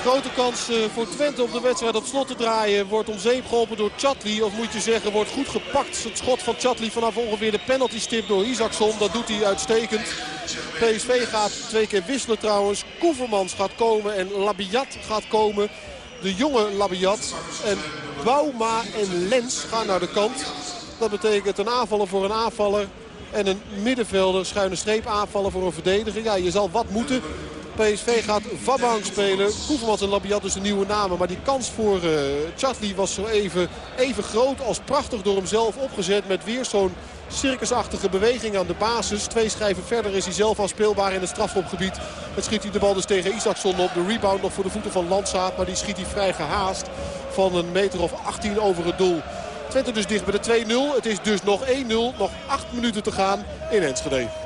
Grote kans eh, voor Twente om de wedstrijd op slot te draaien. Wordt om zeep geholpen door Chatli. Of moet je zeggen, wordt goed gepakt. Het schot van Chatli vanaf ongeveer de penalty stip door Isaacson. Dat doet hij uitstekend. PSV gaat twee keer wisselen trouwens. Koevermans gaat komen en Labiat gaat komen de jonge Labiat. En Bauma en Lens gaan naar de kant. Dat betekent een aanvaller voor een aanvaller. En een middenvelder, schuine streep aanvallen voor een verdediger. Ja, je zal wat moeten. PSV gaat Vabang spelen. Koevermans en Labiat dus de nieuwe namen. Maar die kans voor uh, Chatli was zo even, even groot als prachtig door hemzelf opgezet. Met weer zo'n circusachtige beweging aan de basis. Twee schijven verder is hij zelf al speelbaar in het strafschopgebied. Het schiet hij de bal dus tegen Isaacson op. De rebound nog voor de voeten van Landsaat. Maar die schiet hij vrij gehaast van een meter of 18 over het doel. Twente dus dicht bij de 2-0. Het is dus nog 1-0. Nog 8 minuten te gaan in Enschede.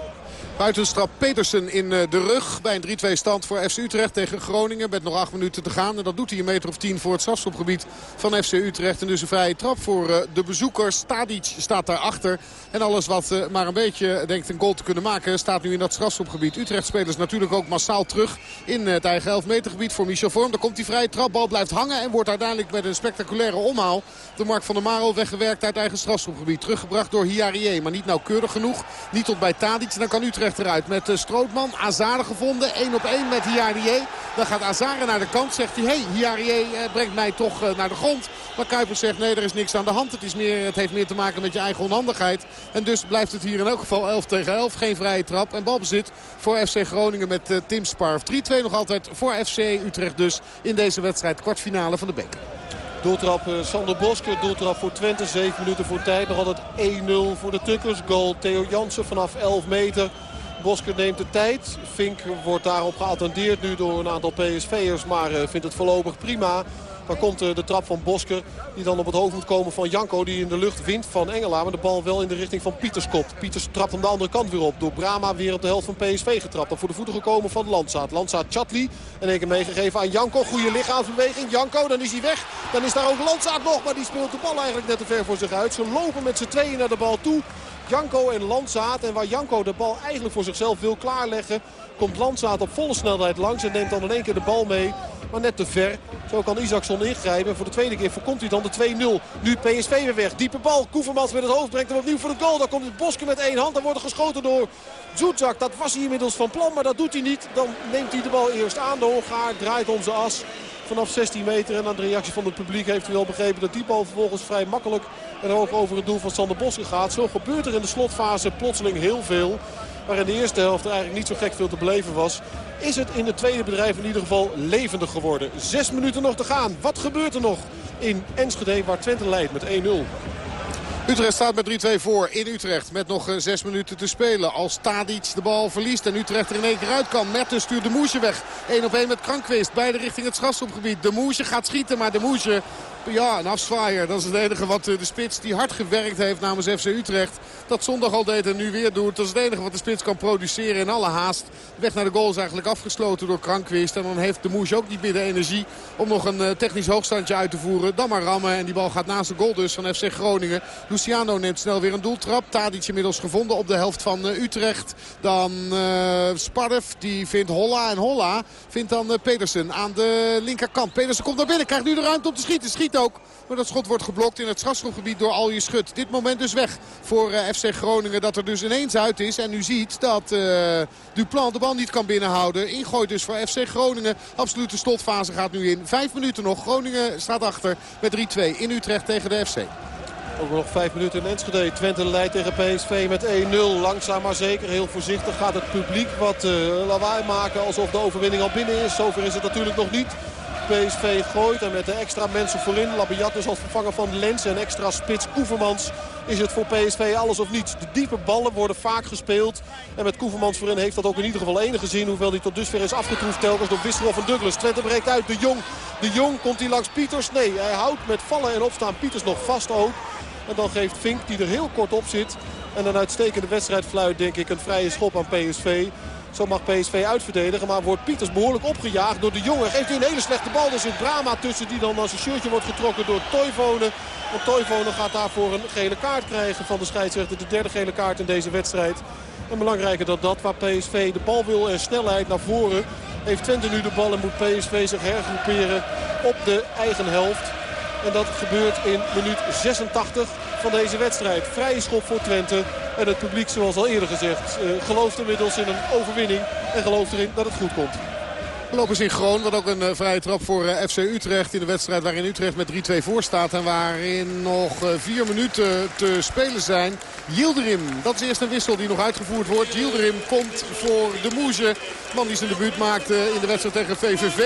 Buitenstrap Petersen in eh, de rug bij een 3-2 stand voor FC Utrecht tegen Groningen. Met nog 8 minuten te gaan. En dat doet hij een meter of 10 voor het strafschopgebied van FC Utrecht. En dus een vrije trap voor eh, de bezoekers. Tadic staat daarachter. En alles wat eh, maar een beetje denkt een goal te kunnen maken staat nu in dat strafschopgebied. Utrecht spelers natuurlijk ook massaal terug in het eigen 11 metergebied voor Michel Vorm. Daar komt die vrije trap. Bal blijft hangen en wordt uiteindelijk met een spectaculaire omhaal de Mark van der Marel weggewerkt uit eigen strafschopgebied. Teruggebracht door Hiarie. Maar niet nauwkeurig genoeg. Niet tot bij Tadic. En dan kan Utrecht eruit met uh, Strootman. Azare gevonden. 1 op 1 met Hiarie. Dan gaat Azare naar de kant. Zegt hij, hey, Hiarie brengt mij toch uh, naar de grond. Maar Kuipers zegt, nee, er is niks aan de hand. Het, is meer, het heeft meer te maken met je eigen onhandigheid. En dus blijft het hier in elk geval 11 tegen 11. Geen vrije trap. En balbezit voor FC Groningen met Tim Sparf. 3-2 nog altijd voor FC Utrecht dus in deze wedstrijd. Kwartfinale van de beker. Doeltrap Sander Bosker, doeltrap voor Twente. 7 minuten voor tijd. Nog altijd 1-0 voor de Tukkers. Goal Theo Jansen vanaf 11 meter. Bosker neemt de tijd. Fink wordt daarop geattendeerd nu door een aantal PSV'ers. Maar uh, vindt het voorlopig prima. Dan komt uh, de trap van Bosker. Die dan op het hoofd moet komen van Janko. Die in de lucht wint van Engela. Maar de bal wel in de richting van Pieters kopt. Pieters trapt hem de andere kant weer op. Door Brama weer op de helft van PSV getrapt. Dan voor de voeten gekomen van Landsaat. Landsaat Chatli. En één keer meegegeven aan Janko. Goede lichaamsbeweging. Janko, dan is hij weg. Dan is daar ook Landsaat nog. Maar die speelt de bal eigenlijk net te ver voor zich uit. Ze lopen met z'n tweeën naar de bal toe. Janko en Landsaat. En waar Janko de bal eigenlijk voor zichzelf wil klaarleggen... komt Landsaat op volle snelheid langs en neemt dan in één keer de bal mee. Maar net te ver. Zo kan Isaacson ingrijpen. Voor de tweede keer voorkomt hij dan de 2-0. Nu PSV weer weg. Diepe bal. Koevermans met het hoofd brengt hem opnieuw voor de goal. Dan komt het Boske met één hand. Dan wordt er geschoten door Zuzak. Dat was hij inmiddels van plan, maar dat doet hij niet. Dan neemt hij de bal eerst aan. De Hongaar draait om zijn as vanaf 16 meter. En aan de reactie van het publiek heeft u wel begrepen dat die bal vervolgens vrij makkelijk en hoog over het doel van Sander Boske gaat. Zo gebeurt er in de slotfase plotseling heel veel. Maar in de eerste helft eigenlijk niet zo gek veel te beleven was. Is het in het tweede bedrijf in ieder geval levendig geworden. Zes minuten nog te gaan. Wat gebeurt er nog in Enschede waar Twente leidt met 1-0? Utrecht staat met 3-2 voor in Utrecht. Met nog 6 minuten te spelen. Als Tadic de bal verliest en Utrecht er in één keer uit kan. Mertens stuurt de Moesje weg. 1 op 1 met Krankwist. Beide richting het strafschopgebied. De Moesje gaat schieten, maar de Moesje Ja, een afzwaaier. Dat is het enige wat de spits die hard gewerkt heeft namens FC Utrecht. Dat zondag al deed en nu weer doet. Dat is het enige wat de spits kan produceren in alle haast. De weg naar de goal is eigenlijk afgesloten door Krankwist. En dan heeft de Moes ook niet meer de energie om nog een technisch hoogstandje uit te voeren. Dan maar rammen. En die bal gaat naast de goal dus van FC Groningen. Luciano neemt snel weer een doeltrap. Tadic inmiddels gevonden op de helft van Utrecht. Dan uh, Sparf, die vindt Holla. En Holla vindt dan Pedersen aan de linkerkant. Pedersen komt naar binnen, krijgt nu de ruimte om te schieten. Schiet ook. Maar dat schot wordt geblokt in het strafschopgebied door Alje Schut. Dit moment dus weg voor uh, FC Groningen. Dat er dus ineens uit is. En u ziet dat uh, Duplan de bal niet kan binnenhouden. Ingooit dus voor FC Groningen. Absolute slotfase gaat nu in. Vijf minuten nog. Groningen staat achter met 3-2 in Utrecht tegen de FC. Ook nog vijf minuten in Enschede. Twente leidt tegen PSV met 1-0. Langzaam maar zeker, heel voorzichtig gaat het publiek wat uh, lawaai maken alsof de overwinning al binnen is. Zover is het natuurlijk nog niet. PSV gooit en met de extra mensen voorin. Labiat dus als vervanger van Lens en extra spits Koevermans is het voor PSV alles of niets. De diepe ballen worden vaak gespeeld. En met Koevermans voorin heeft dat ook in ieder geval enige zin. Hoewel hij tot dusver is afgetroefd telkens door Wisselhoff en Douglas. Twente breekt uit. De Jong. De Jong komt hij langs Pieters. Nee, hij houdt met vallen en opstaan Pieters nog vast ook. En dan geeft Vink, die er heel kort op zit... en een uitstekende wedstrijd fluit, denk ik, een vrije schop aan PSV. Zo mag PSV uitverdedigen, maar wordt Pieters behoorlijk opgejaagd door de jongen. Geeft hij een hele slechte bal, er zit Brama tussen die dan als een shirtje wordt getrokken door Toivonen. Want Toivonen gaat daarvoor een gele kaart krijgen van de scheidsrechter. De derde gele kaart in deze wedstrijd. En belangrijker dan dat, waar PSV de bal wil en snelheid naar voren... heeft Twente nu de bal en moet PSV zich hergroeperen op de eigen helft. En dat gebeurt in minuut 86 van deze wedstrijd. Vrije schop voor Twente. En het publiek, zoals al eerder gezegd, uh, gelooft inmiddels in een overwinning. En gelooft erin dat het goed komt. Lopen synchroon, wat ook een uh, vrije trap voor uh, FC Utrecht. In de wedstrijd waarin Utrecht met 3-2 voor staat. En waarin nog uh, vier minuten te spelen zijn. Yildirim, dat is eerst een wissel die nog uitgevoerd wordt. Yildirim komt voor de Moeze. Man die zijn debuut maakte in de wedstrijd tegen VVV.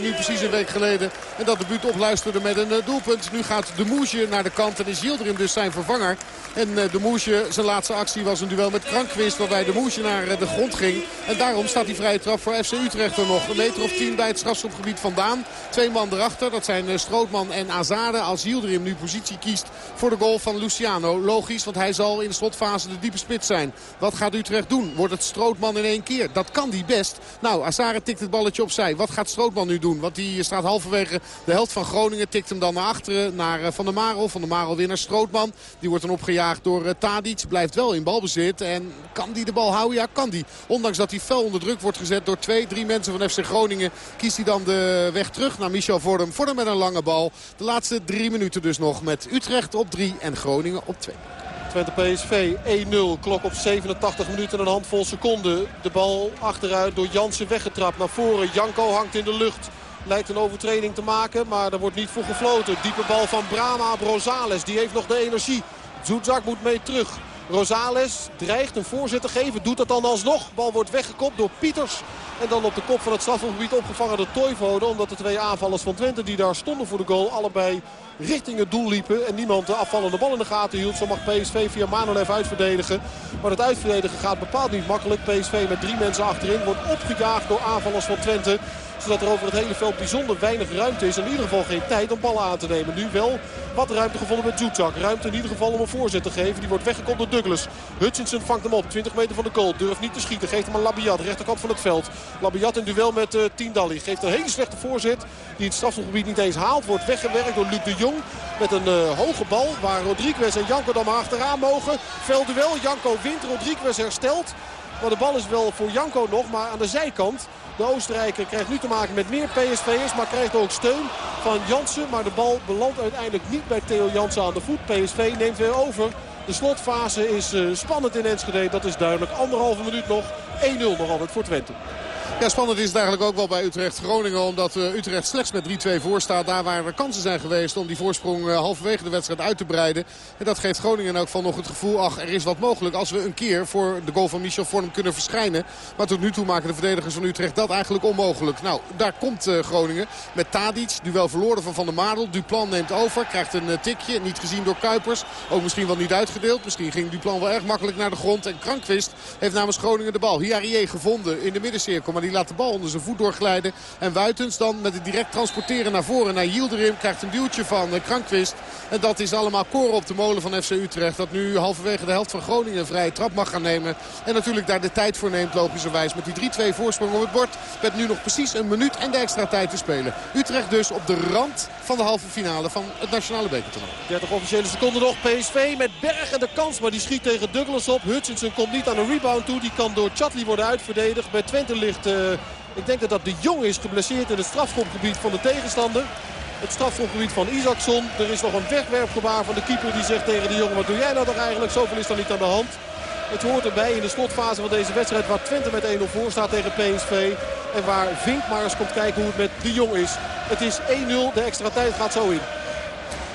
nu precies een week geleden. En dat debuut opluisterde met een doelpunt. Nu gaat de Moeze naar de kant en is Yildirim dus zijn vervanger. En de Moesje, zijn laatste actie was een duel met Krankwist. Waarbij de Moesje naar de grond ging. En daarom staat die vrije trap voor FC Utrecht er nog. Een meter of tien bij het strafschopgebied vandaan. Twee man erachter. Dat zijn Strootman en Azade. Als Yildirim nu positie kiest voor de goal van Luciano. Logisch, want hij zal in de slotfase de diepe spits zijn. Wat gaat Utrecht doen? Wordt het Strootman in één keer? Dat kan die best. Nou, Azade tikt het balletje opzij. Wat gaat Strootman nu doen? Want die staat halverwege de helft van Groningen. Tikt hem dan naar achteren, naar Van der Marel. Van der Marel weer naar Strootman. Die wordt dan opgejaagd door uh, Tadic. Blijft wel in balbezit. En kan die de bal houden? Ja, kan die. Ondanks dat hij fel onder druk wordt gezet door twee, drie mensen van FC Groningen. Kiest hij dan de weg terug naar Michel Vorm. Vorm met een lange bal. De laatste drie minuten dus nog met Utrecht op drie en Groningen op twee. Twente PSV 1-0. Klok op 87 minuten en een handvol seconden. De bal achteruit door Jansen weggetrapt naar voren. Janko hangt in de lucht. Lijkt een overtreding te maken, maar er wordt niet voor gefloten. Diepe bal van Brama op Rosales. Die heeft nog de energie. Zoetzak moet mee terug. Rosales dreigt een voorzet te geven. Doet dat dan alsnog. Bal wordt weggekopt door Pieters. En dan op de kop van het strafgebied opgevangen door Toivonen. Omdat de twee aanvallers van Twente die daar stonden voor de goal... allebei richting het doel liepen. En niemand de afvallende bal in de gaten hield. Zo mag PSV via Manolev uitverdedigen. Maar het uitverdedigen gaat bepaald niet makkelijk. PSV met drie mensen achterin wordt opgejaagd door aanvallers van Twente zodat er over het hele veld bijzonder weinig ruimte is. In ieder geval geen tijd om ballen aan te nemen. Nu wel wat ruimte gevonden met Zuzak. Ruimte in ieder geval om een voorzet te geven. Die wordt weggekomen door Douglas. Hutchinson vangt hem op. 20 meter van de goal. Durft niet te schieten. Geeft hem aan Labiat. Rechterkant van het veld. Labiat in duel met uh, Tindalli. Geeft een hele slechte voorzet. Die het strafgebied niet eens haalt. Wordt weggewerkt door Luc de Jong. Met een uh, hoge bal. Waar Rodriguez en Janko dan maar achteraan mogen. Veldduel. Janko wint. Rodriguez herstelt. Maar de bal is wel voor Janko nog. Maar aan de zijkant de Oostenrijker krijgt nu te maken met meer PSV'ers. Maar krijgt ook steun van Jansen. Maar de bal belandt uiteindelijk niet bij Theo Jansen aan de voet. PSV neemt weer over. De slotfase is uh, spannend in Enschede. Dat is duidelijk. Anderhalve minuut nog. 1-0 nog altijd voor Twente. Ja, spannend is het eigenlijk ook wel bij Utrecht-Groningen. Omdat uh, Utrecht slechts met 3-2 voor staat. Daar waar er kansen zijn geweest om die voorsprong uh, halverwege de wedstrijd uit te breiden. En dat geeft Groningen ook van nog het gevoel. Ach, er is wat mogelijk als we een keer voor de goal van Michel Vorm kunnen verschijnen. Maar tot nu toe maken de verdedigers van Utrecht dat eigenlijk onmogelijk. Nou, daar komt uh, Groningen met Tadic. Duel verloren van Van der Marel. Duplan neemt over. Krijgt een tikje. Niet gezien door Kuipers. Ook misschien wel niet uitgedeeld. Misschien ging Duplan wel erg makkelijk naar de grond. En Krankwist heeft namens Groningen de bal. Hiarie gevonden in de middencirkel. Maar Maar die laat de bal onder zijn voet doorglijden. En Wuitens dan met het direct transporteren naar voren naar Yildirim. Krijgt een duwtje van uh, Krankwist. En dat is allemaal koren op de molen van FC Utrecht. Dat nu halverwege de helft van Groningen vrije trap mag gaan nemen. En natuurlijk daar de tijd voor neemt logischerwijs. Met die 3-2 voorsprong op het bord. Met nu nog precies een minuut en de extra tijd te spelen. Utrecht dus op de rand van de halve finale van het nationale bekertoernooi. 30 officiële seconden nog. PSV met Bergen de kans. Maar die schiet tegen Douglas op. Hutchinson komt niet aan een rebound toe. Die kan door Chatli worden uitverdedigd. Bij Twente ligt... Uh, ik denk dat dat de Jong is geblesseerd in het strafschopgebied van de tegenstander. Het strafschopgebied van Isaacson. Er is nog een wegwerpgebaar van de keeper die zegt tegen de jongen... wat doe jij nou toch eigenlijk? Zoveel is dan niet aan de hand. Het hoort erbij in de slotfase van deze wedstrijd waar Twente met 1-0 voor staat tegen PSV. En waar Vink maar eens komt kijken hoe het met de Jong is. Het is 1-0, de extra tijd gaat zo in.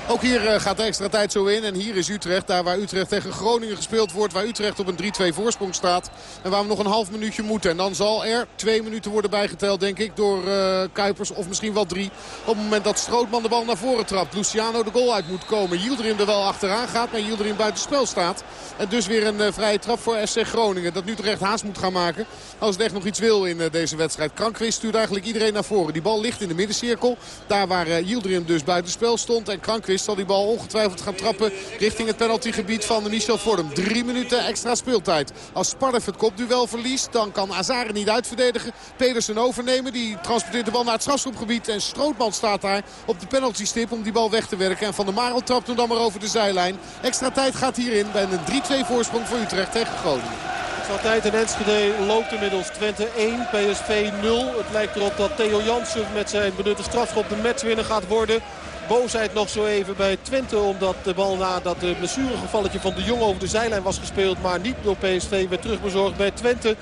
Ook hier eh, gaat de extra tijd zo in. En hier is Utrecht, daar waar Utrecht tegen Groningen gespeeld wordt. Waar Utrecht op een 3-2 voorsprong staat. En waar we nog een half minuutje moeten. En dan zal er twee minuten worden bijgeteld, denk ik, door uh, Kuipers. Of misschien wel drie. Op het moment dat Strootman de bal naar voren trapt. Luciano de goal uit moet komen. Yildirim er wel achteraan gaat, maar Yildirim buiten spel staat. En dus weer een uh, vrije trap voor SC Groningen. Dat nu haast moet gaan maken. Als het echt nog iets wil in deze wedstrijd. Krankwist stuurt eigenlijk iedereen naar voren. Die bal ligt in de middencirkel. Daar waar Yildirim dus buiten spel stond. En Krankwist zal die bal ongetwijfeld gaan trappen richting het penaltygebied van Michel Vorm. Drie minuten extra speeltijd. Als Sparf het kopduel verliest, dan kan Azare niet uitverdedigen. Pedersen overnemen, die transporteert de bal naar het strafschopgebied. En Strootman staat daar op de penaltystip om die bal weg te werken. En Van der Marel trapt hem dan maar over de zijlijn. Extra tijd gaat hierin bij een 3-2 voorsprong voor Utrecht tegen Groningen. Tijd in Enschede loopt inmiddels Twente 1, PSV 0. Het lijkt erop dat Theo Jansen met zijn benutte strafschop de matchwinner gaat worden boosheid nog zo even bij Twente. Omdat de bal na dat blessuregevalletje van de Jong over de zijlijn was gespeeld. Maar niet door PSV werd terugbezorgd bij Twente.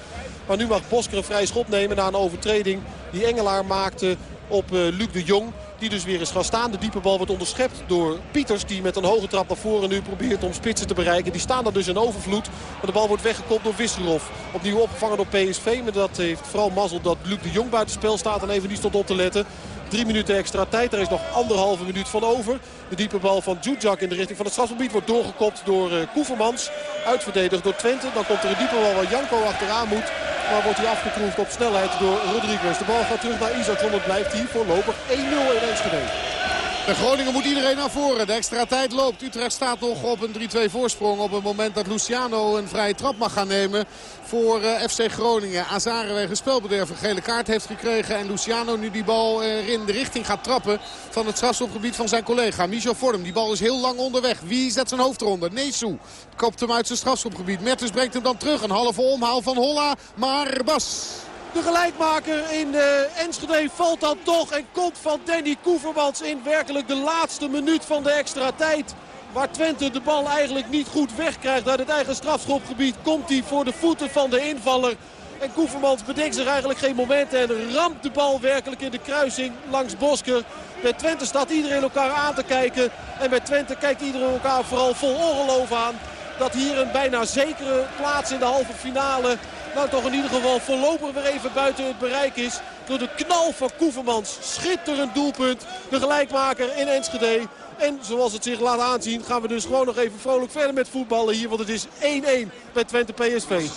Maar nu mag Bosker een vrij schop nemen na een overtreding die Engelaar maakte op uh, Luc de Jong. Die dus weer is gaan staan. De diepe bal wordt onderschept door Pieters. Die met een hoge trap naar voren nu probeert om spitsen te bereiken. Die staan er dus in overvloed. Maar de bal wordt weggekopt door Visserov. Opnieuw opgevangen door PSV. Maar dat heeft vooral mazzel dat Luc de Jong buiten spel staat. En even niet stond op te letten. Drie minuten extra tijd. Er is nog anderhalve minuut van over. De diepe bal van Djudjak in de richting van het strafgebied wordt doorgekopt door uh, Koevermans. Uitverdedigd door Twente. Dan komt er een diepe bal waar Janko achteraan moet. Maar wordt hij afgetroefd op snelheid door Rodriguez. De bal gaat terug naar Isaacson. Het blijft hier voorlopig 1-0 in Enschede. De Groningen moet iedereen naar voren. De extra tijd loopt. Utrecht staat nog op een 3-2 voorsprong. Op het moment dat Luciano een vrije trap mag gaan nemen voor eh, FC Groningen. Azare wegens spelbederf een gele kaart heeft gekregen. En Luciano nu die bal uh, in de richting gaat trappen van het strafschopgebied van zijn collega. Michel Vorm. Die bal is heel lang onderweg. Wie zet zijn hoofd eronder? Nesu kopt hem uit zijn strafschopgebied. Mertens brengt hem dan terug. Een halve omhaal van Holla. Maar Bas... De gelijkmaker in de Enschede valt dan toch en komt van Danny Koevermans in werkelijk de laatste minuut van de extra tijd. Waar Twente de bal eigenlijk niet goed wegkrijgt uit het eigen strafschopgebied. Komt hij voor de voeten van de invaller. En Koevermans bedenkt zich eigenlijk geen moment en ramt de bal werkelijk in de kruising langs Bosker. Bij Twente staat iedereen elkaar aan te kijken. En bij Twente kijkt iedereen elkaar vooral vol ongeloof aan. Dat hier een bijna zekere plaats in de halve finale nou toch in ieder geval voorlopig weer even buiten het bereik is. Door de knal van Koevermans. Schitterend doelpunt. De gelijkmaker in Enschede. En zoals het zich laat aanzien gaan we dus gewoon nog even vrolijk verder met voetballen hier. Want het is 1-1 bij Twente PSV.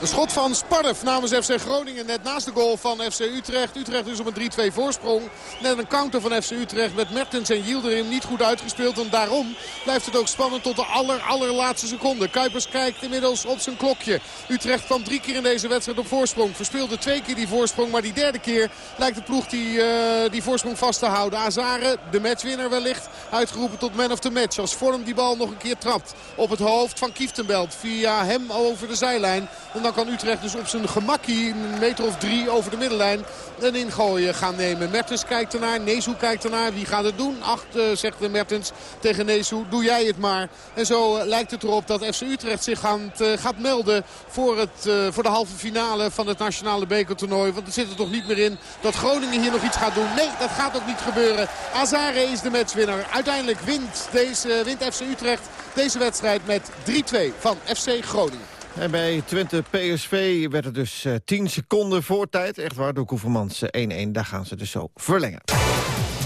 Een schot van Sparf namens FC Groningen. Net naast de goal van FC Utrecht. Utrecht dus op een 3-2 voorsprong. Net een counter van FC Utrecht met Mertens en Yildirim niet goed uitgespeeld. En daarom blijft het ook spannend tot de aller, allerlaatste seconde. Kuipers kijkt inmiddels op zijn klokje. Utrecht kwam drie keer in deze wedstrijd op voorsprong. Verspeelde twee keer die voorsprong. Maar die derde keer lijkt de ploeg die, uh, die voorsprong vast te houden. Azare, de matchwinner wellicht. Uitgeroepen tot man of the match. Als Vorm die bal nog een keer trapt op het hoofd van Kieftenbelt. Via hem over de zijlijn. Dan kan Utrecht dus op zijn gemakkie een meter of drie over de middenlijn een ingooien gaan nemen. Mertens kijkt ernaar, Nezu kijkt ernaar. Wie gaat het doen? Acht, uh, zegt Mertens tegen Nezu. Doe jij het maar. En zo uh, lijkt het erop dat FC Utrecht zich gaan, uh, gaat melden voor, het, voor de halve finale van het nationale bekertoernooi. Want er zit er toch niet meer in dat Groningen hier nog iets gaat doen. Nee, dat gaat ook niet gebeuren. Azare is de matchwinnaar. Uiteindelijk wint, deze, wint FC Utrecht deze wedstrijd met 3-2 van FC Groningen. En bij Twente PSV werd het dus uh, 10 seconden voor tijd. Echt waar, door Koevermans 1-1. Daar gaan ze dus zo verlengen.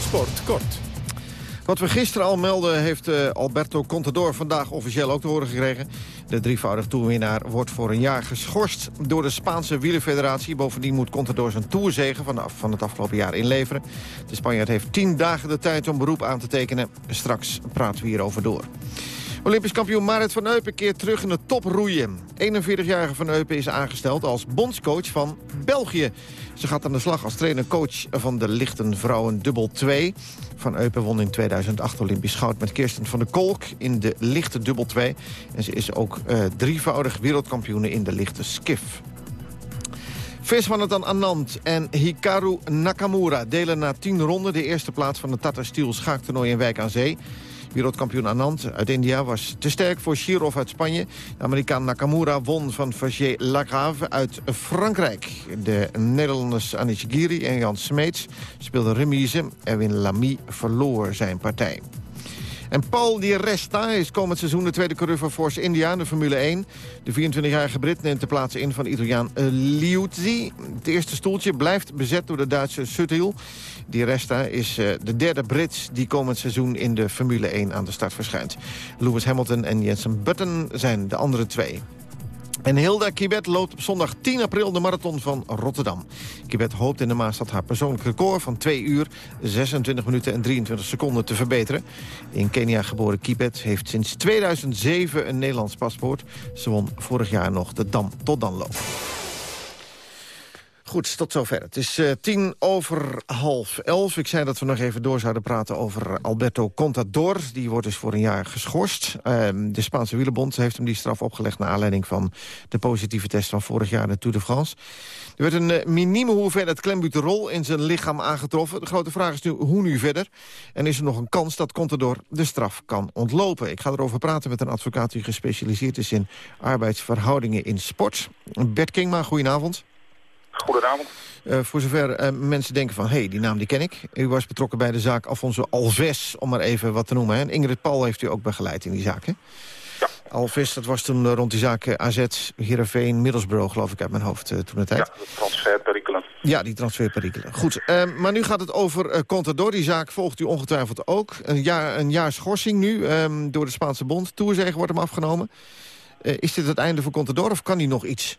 Sport kort. Wat we gisteren al melden heeft uh, Alberto Contador vandaag officieel ook te horen gekregen. De drievoudig toerwinnaar wordt voor een jaar geschorst door de Spaanse wielerfederatie. Bovendien moet Contador zijn toerzegen van, van het afgelopen jaar inleveren. De Spanjaard heeft tien dagen de tijd om beroep aan te tekenen. Straks praten we hierover door. Olympisch kampioen Marit van Eupen keert terug in het toproeien. 41-jarige van Eupen is aangesteld als bondscoach van België. Ze gaat aan de slag als trainer-coach van de lichten vrouwen dubbel 2. Van Eupen won in 2008 Olympisch goud met Kirsten van der Kolk in de lichte dubbel 2. En ze is ook uh, drievoudig wereldkampioene in de lichte skif. Vis van het dan Anand en Hikaru Nakamura delen na 10 ronden... de eerste plaats van het Tata Steel schaaktoernooi in Wijk aan Zee. Wereldkampioen Anand uit India was te sterk voor Shirov uit Spanje. De Amerikaan Nakamura won van Fagier Lagave uit Frankrijk. De Nederlanders Anish Giri en Jan Smeets speelden remise. Erwin Lamy verloor zijn partij. En Paul Di Resta is komend seizoen de tweede coureur van Force India in de Formule 1. De 24-jarige Brit neemt de plaats in van Italiaan Liuzzi. Het eerste stoeltje blijft bezet door de Duitse Suttil. Di Resta is uh, de derde Brit die komend seizoen in de Formule 1 aan de start verschijnt. Lewis Hamilton en Jensen Button zijn de andere twee. En Hilda Kibet loopt op zondag 10 april de marathon van Rotterdam. Kibet hoopt in de Maastad haar persoonlijk record van 2 uur, 26 minuten en 23 seconden te verbeteren. In Kenia geboren Kibet heeft sinds 2007 een Nederlands paspoort. Ze won vorig jaar nog de Dam tot Danloop. Goed, tot zover. Het is uh, tien over half elf. Ik zei dat we nog even door zouden praten over Alberto Contador. Die wordt dus voor een jaar geschorst. Uh, de Spaanse wielerbond heeft hem die straf opgelegd... naar aanleiding van de positieve test van vorig jaar in de Tour de France. Er werd een uh, minieme hoeveelheid klembuterol in zijn lichaam aangetroffen. De grote vraag is nu hoe nu verder. En is er nog een kans dat Contador de straf kan ontlopen? Ik ga erover praten met een advocaat die gespecialiseerd is... in arbeidsverhoudingen in sport. Bert Kingma, goedenavond. Goedenavond. Uh, voor zover uh, mensen denken van, hé, hey, die naam die ken ik. U was betrokken bij de zaak Alfonso Alves, om maar even wat te noemen. Hè? En Ingrid Paul heeft u ook begeleid in die zaak, hè? Ja. Alves, dat was toen rond die zaak AZ, Heerenveen, Middlesbrough, geloof ik, uit mijn hoofd toen de tijd. Ja, transferperikelen. Ja, die transferperikelen. Goed, maar nu gaat het over Contador. Die zaak volgt u ongetwijfeld ook. Een jaar, een jaar schorsing nu um, door de Spaanse bond. Toerzegen wordt hem afgenomen. is dit het einde voor Contador of kan hij nog iets?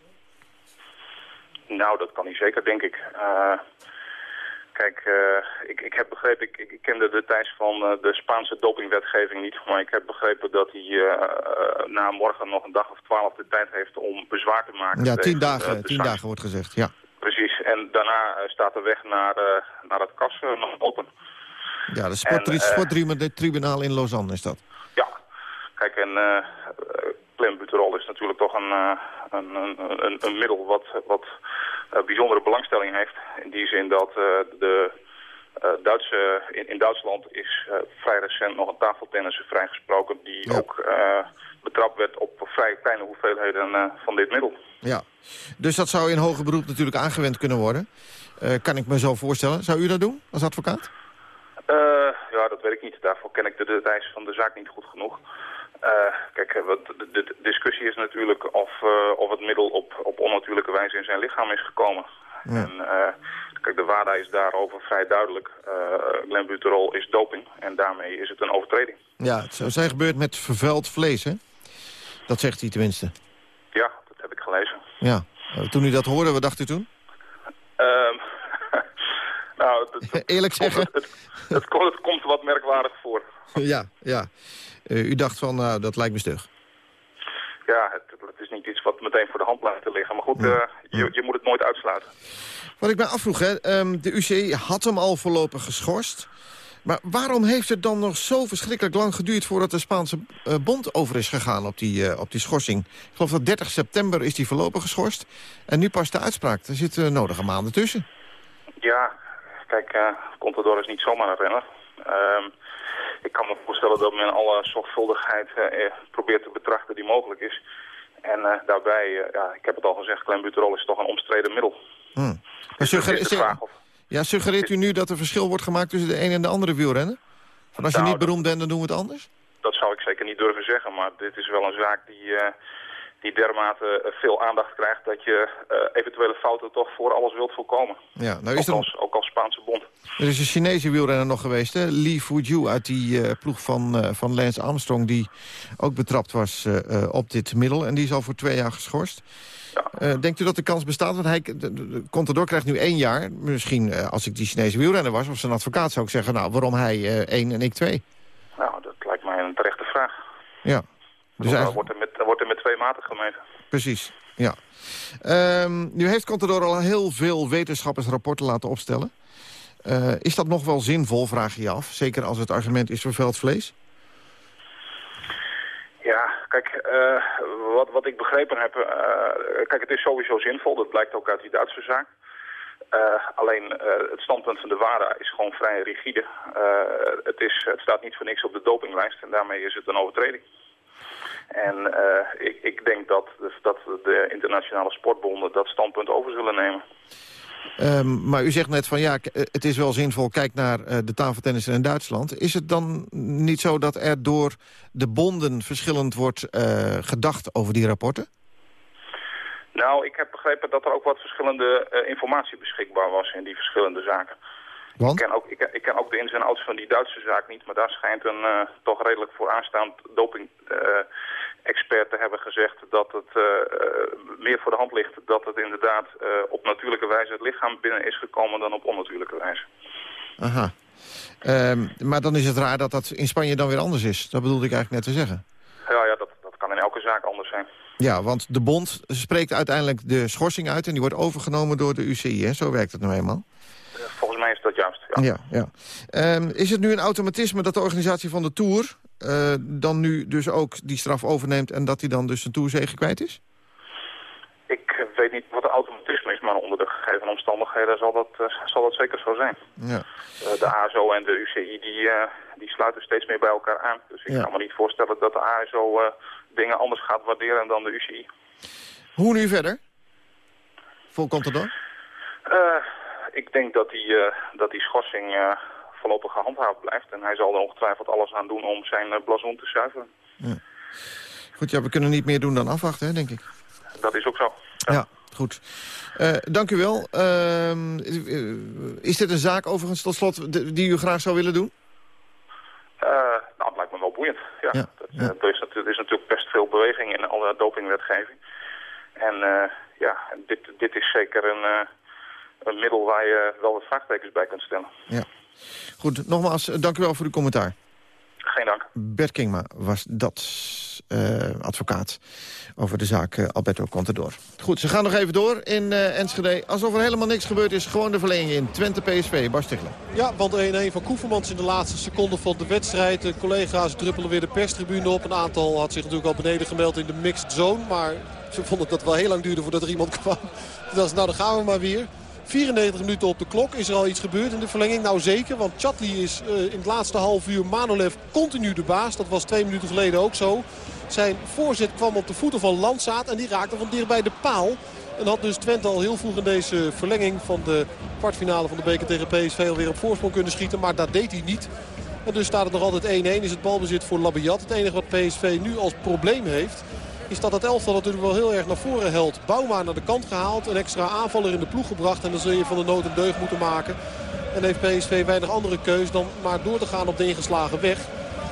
Nou, dat kan hij zeker, denk ik. Uh, kijk, uh, ik, ik heb begrepen, ik, ik ken de details van uh, de Spaanse dopingwetgeving niet, maar ik heb begrepen dat hij na morgen nog een dag of twaalf de tijd heeft om bezwaar te maken. Ja, tien dagen, tien dagen wordt gezegd, ja. Precies, en daarna staat de weg naar, naar het kas nog open. Ja, de sport, sporttribunaal in Lausanne is dat. Ja, kijk, en klembuterol is natuurlijk toch een, een, een, een, middel wat, wat uh, bijzondere belangstelling heeft. In die zin dat uh, de Duitse, in, in, Duitsland is vrij recent nog een tafeltennisser vrijgesproken... die ja. ook betrapt werd op vrij kleine hoeveelheden van dit middel. Ja, dus dat zou in hoger beroep natuurlijk aangewend kunnen worden. kan ik me zo voorstellen. Zou u dat doen als advocaat? ja, dat weet ik niet. Daarvoor ken ik de details van de zaak niet goed genoeg. Uh, kijk, wat de, de, discussie is natuurlijk of, uh, of het middel op, op onnatuurlijke wijze in zijn lichaam is gekomen. Ja. En uh, kijk, de WADA is daarover vrij duidelijk. Glenbuterol is doping en daarmee is het een overtreding. Ja, het zou zijn gebeurd met vervuild vlees, hè? Dat zegt hij tenminste. Ja, dat heb ik gelezen. Ja. Toen u dat hoorde, wat dacht u toen? Nou, het, het, Eerlijk zeggen? Het, het, het, komt wat merkwaardig voor. ja, ja. Uh, u dacht van, nou, dat lijkt me stug. Ja, het, het, is niet iets wat meteen voor de hand lijkt te liggen. Maar goed, ja. uh, je, je, moet het nooit uitsluiten. Wat ik mij afvroeg, hè, um, de UC had hem al voorlopig geschorst. Maar waarom heeft het dan nog zo verschrikkelijk lang geduurd... voordat de Spaanse uh, bond over is gegaan op die, uh, op die schorsing? Ik geloof dat 30 september is die voorlopig geschorst. En nu pas de uitspraak. Er zitten nodige maanden tussen. Ja, kijk, uh, Contador is niet zomaar een renner. Uh, ik kan me voorstellen dat men alle zorgvuldigheid uh, probeert te betrachten die mogelijk is. En daarbij, ja, ik heb het al gezegd, klembuterol is toch een omstreden middel. Hmm. Dus suggereert, of... ja, suggereert u nu dat er verschil wordt gemaakt tussen de een en de andere wielrennen? Van als je nou, niet beroemd bent, dan doen we het anders? Dat zou ik zeker niet durven zeggen, maar dit is wel een zaak die, die dermate veel aandacht krijgt dat je eventuele fouten toch voor alles wilt voorkomen. Ja, nou is ook, er, als, ook als Spaanse bond. er is een Chinese wielrenner nog geweest, hè? Li Fujiu uit die ploeg van, van Lance Armstrong... die ook betrapt was op dit middel en die is al voor twee jaar geschorst. Ja. denkt u dat de kans bestaat? Want hij, de, de Contador krijgt nu één jaar. Misschien als ik die Chinese wielrenner was of zijn advocaat zou ik zeggen... nou, waarom hij één en ik twee? Nou, dat lijkt mij een terechte vraag. Ja. Dus wordt er met, dan wordt er met twee maten gemeten. Precies, ja. Um, nu heeft Contador al heel veel wetenschappersrapporten laten opstellen. Uh, is dat nog wel zinvol, vraag je je af? Zeker als het argument is vervuild vlees? Ja, kijk, uh, wat, wat ik begrepen heb... Uh, kijk, het is sowieso zinvol. Dat blijkt ook uit die Duitse zaak. alleen het standpunt van de WADA is gewoon vrij rigide. het, is, het staat niet voor niks op de dopinglijst en daarmee is het een overtreding. En uh, ik, ik, denk dat, dus dat de internationale sportbonden dat standpunt over zullen nemen. Um, maar u zegt net van ja, eh, het is wel zinvol, kijk naar uh, de tafeltennissen in Duitsland. Is het dan niet zo dat er door de bonden verschillend wordt uh, gedacht over die rapporten? Nou, ik heb begrepen dat er ook wat verschillende informatie beschikbaar was in die verschillende zaken. Want? Ik ken, ook, ik, ik ken ook de ins en outs van die Duitse zaak niet, maar daar schijnt een uh, toch redelijk vooraanstaand doping-expert uh, te hebben gezegd dat het uh, meer voor de hand ligt dat het inderdaad op natuurlijke wijze het lichaam binnen is gekomen dan op onnatuurlijke wijze. Aha. Um, maar dan is het raar dat dat in Spanje dan weer anders is. Dat bedoelde ik eigenlijk net te zeggen. Ja, ja dat, dat kan in elke zaak anders zijn. Ja, want de bond spreekt uiteindelijk de schorsing uit... en die wordt overgenomen door de UCI, hè? Zo werkt het nou eenmaal. Volgens mij is dat juist, ja. ja. Um, is het nu een automatisme dat de organisatie van de Tour... Uh, dan nu dus ook die straf overneemt... en dat hij dan dus zijn Tourzege kwijt is? Ik weet niet wat de automatisme is, maar onder de gegeven omstandigheden zal dat, uh, zal dat zeker zo zijn. Ja. Uh, de ASO en de UCI die, die sluiten steeds meer bij elkaar aan. Dus ik ja. kan me niet voorstellen dat de ASO dingen anders gaat waarderen dan de UCI. Hoe nu verder? Vol komt het dan? Ik denk dat die, uh, dat die schorsing uh, voorlopig gehandhaafd blijft. En hij zal er ongetwijfeld alles aan doen om zijn uh, blazoen te zuiveren. Ja. Goed, ja, we kunnen niet meer doen dan afwachten, hè, denk ik. Dat is ook zo. Ja, ja goed. dank u wel. Ehm, is dit een zaak overigens tot slot die u graag zou willen doen? nou, het lijkt me wel boeiend. Ja. ja, dat. Er, is, er is natuurlijk best veel beweging in alle dopingwetgeving. En ja, dit, dit is zeker een een middel waar je wel wat vraagtekens bij kunt stellen. Ja. Goed, nogmaals, dank u wel voor uw commentaar. Geen dank. Bert Kingma was dat uh, advocaat over de zaak uh, Alberto Contador. Goed, ze gaan nog even door in uh, Enschede. Alsof er helemaal niks gebeurd is. Gewoon de verlenging in. Twente PSV, Bas Stigler. Ja, want 1-1 van Koevermans in de laatste seconde van de wedstrijd. De collega's druppelen weer de perstribune op. Een aantal had zich natuurlijk al beneden gemeld in de mixed zone. Maar ze vonden dat het wel heel lang duurde voordat er iemand kwam. Dus nou, dan gaan we maar weer. 94 minuten op de klok. Is er al iets gebeurd in de verlenging? Nou zeker, want Chatli is uh, in het laatste half uur Manolev continu de baas. Dat was twee minuten geleden ook zo. Zijn voorzet kwam op de voeten van Landsaat en die raakte van dichtbij de paal. En had dus Twente al heel vroeg in deze verlenging van de kwartfinale van de beker tegen PSV alweer op voorsprong kunnen schieten. Maar dat deed hij niet. En dus staat het nog altijd 1-1. Is het balbezit voor Labiat. Het enige wat PSV nu als probleem heeft is dat het elftal natuurlijk wel heel erg naar voren helt. Bouma naar de kant gehaald. Een extra aanvaller in de ploeg gebracht. En dan zul je van de nood een deugd moeten maken. En heeft PSV weinig andere keus dan maar door te gaan op de ingeslagen weg.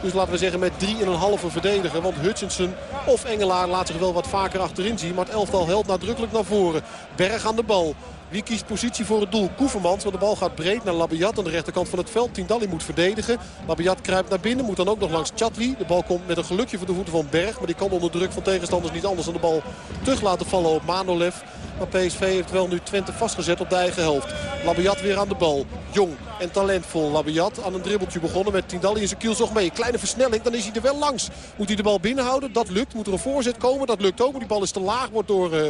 Dus laten we zeggen met 3,5 verdediger. Want Hutchinson of Engelaar laat zich wel wat vaker achterin zien. Maar het elftal helt nadrukkelijk naar voren. Berg aan de bal. Wie kiest positie voor het doel? Koevermans, want de bal gaat breed naar Labiat aan de rechterkant van het veld. Tindalli moet verdedigen. Labiat kruipt naar binnen, moet dan ook nog langs Chatli. De bal komt met een gelukje voor de voeten van Berg. Maar die kan onder druk van tegenstanders niet anders dan de bal terug laten vallen op Manolev. Maar PSV heeft wel nu Twente vastgezet op de eigen helft. Labiat weer aan de bal. Jong en talentvol. Labiat aan een dribbeltje begonnen met Tindalli in zijn kielzog mee. Kleine versnelling, dan is hij er wel langs. Moet hij de bal binnenhouden? Dat lukt. Moet er een voorzet komen? Dat lukt ook. Maar die bal is te laag. Wordt door uh,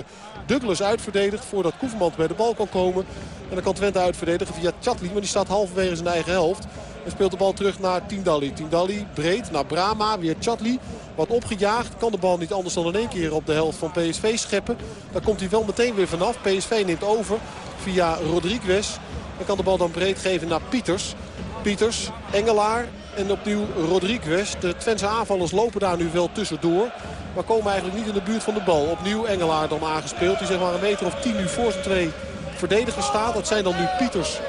Douglas uitverdedigd voordat Koevermans bij de bal kan komen. En dan kan Twente uitverdedigen via Chatli. Maar die staat halverwege zijn eigen helft. En speelt de bal terug naar Tindalli. Tindalli breed naar Brama. Weer Chatli. Wat opgejaagd. Kan de bal niet anders dan in één keer op de helft van PSV scheppen. Daar komt hij wel meteen weer vanaf. PSV neemt over via Rodriguez. En kan de bal dan breed geven naar Pieters. Pieters, Engelaar en opnieuw Rodriguez. De Twentse aanvallers lopen daar nu wel tussendoor. Maar komen eigenlijk niet in de buurt van de bal. Opnieuw Engelaar dan aangespeeld. Die zeg maar een meter of tien nu voor zijn twee verdedigers staat. Dat zijn dan nu Pieters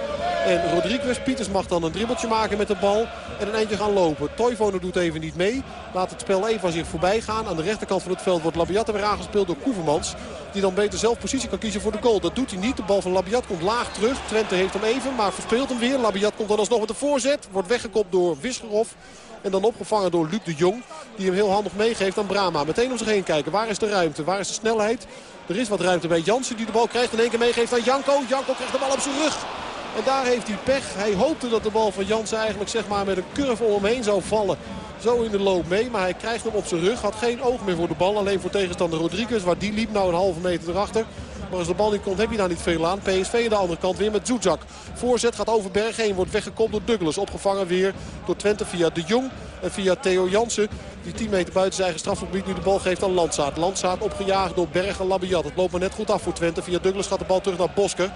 en Rodriguez. Pieters mag dan een dribbeltje maken met de bal. En een eindje gaan lopen. Toivonen doet even niet mee. Laat het spel even aan zich voorbij gaan. Aan de rechterkant van het veld wordt Labiat weer aangespeeld door Koevermans. Die dan beter zelf positie kan kiezen voor de goal. Dat doet hij niet. De bal van Labiat komt laag terug. Twente heeft hem even, maar verspeelt hem weer. Labiat komt dan alsnog met de voorzet. Wordt weggekopt door Wisgerhof. En dan opgevangen door Luc de Jong. Die hem heel handig meegeeft aan Brama. Meteen om zich heen kijken. Waar is de ruimte? Waar is de snelheid? Er is wat ruimte bij Jansen die de bal krijgt. In één keer meegeeft aan Janko. Janko krijgt de bal op zijn rug. En daar heeft hij pech. Hij hoopte dat de bal van Jansen eigenlijk zeg maar, met een curve om hem heen zou vallen. Zo in de loop mee, maar hij krijgt hem op zijn rug. Had geen oog meer voor de bal. Alleen voor tegenstander Rodriguez, waar die liep. Nou een halve meter erachter. Maar als de bal niet komt, heb je daar niet veel aan. PSV aan de andere kant weer met Zuzak. Voorzet gaat over Berg heen. Wordt weggekopt door Douglas. Opgevangen weer door Twente via De Jong. En via Theo Jansen. Die 10 meter buiten zijn eigen strafgebied nu de bal geeft aan Landsaat. Landsaat opgejaagd door Berg en Labiat. Het loopt maar net goed af voor Twente. Via Douglas gaat de bal terug naar Bosker.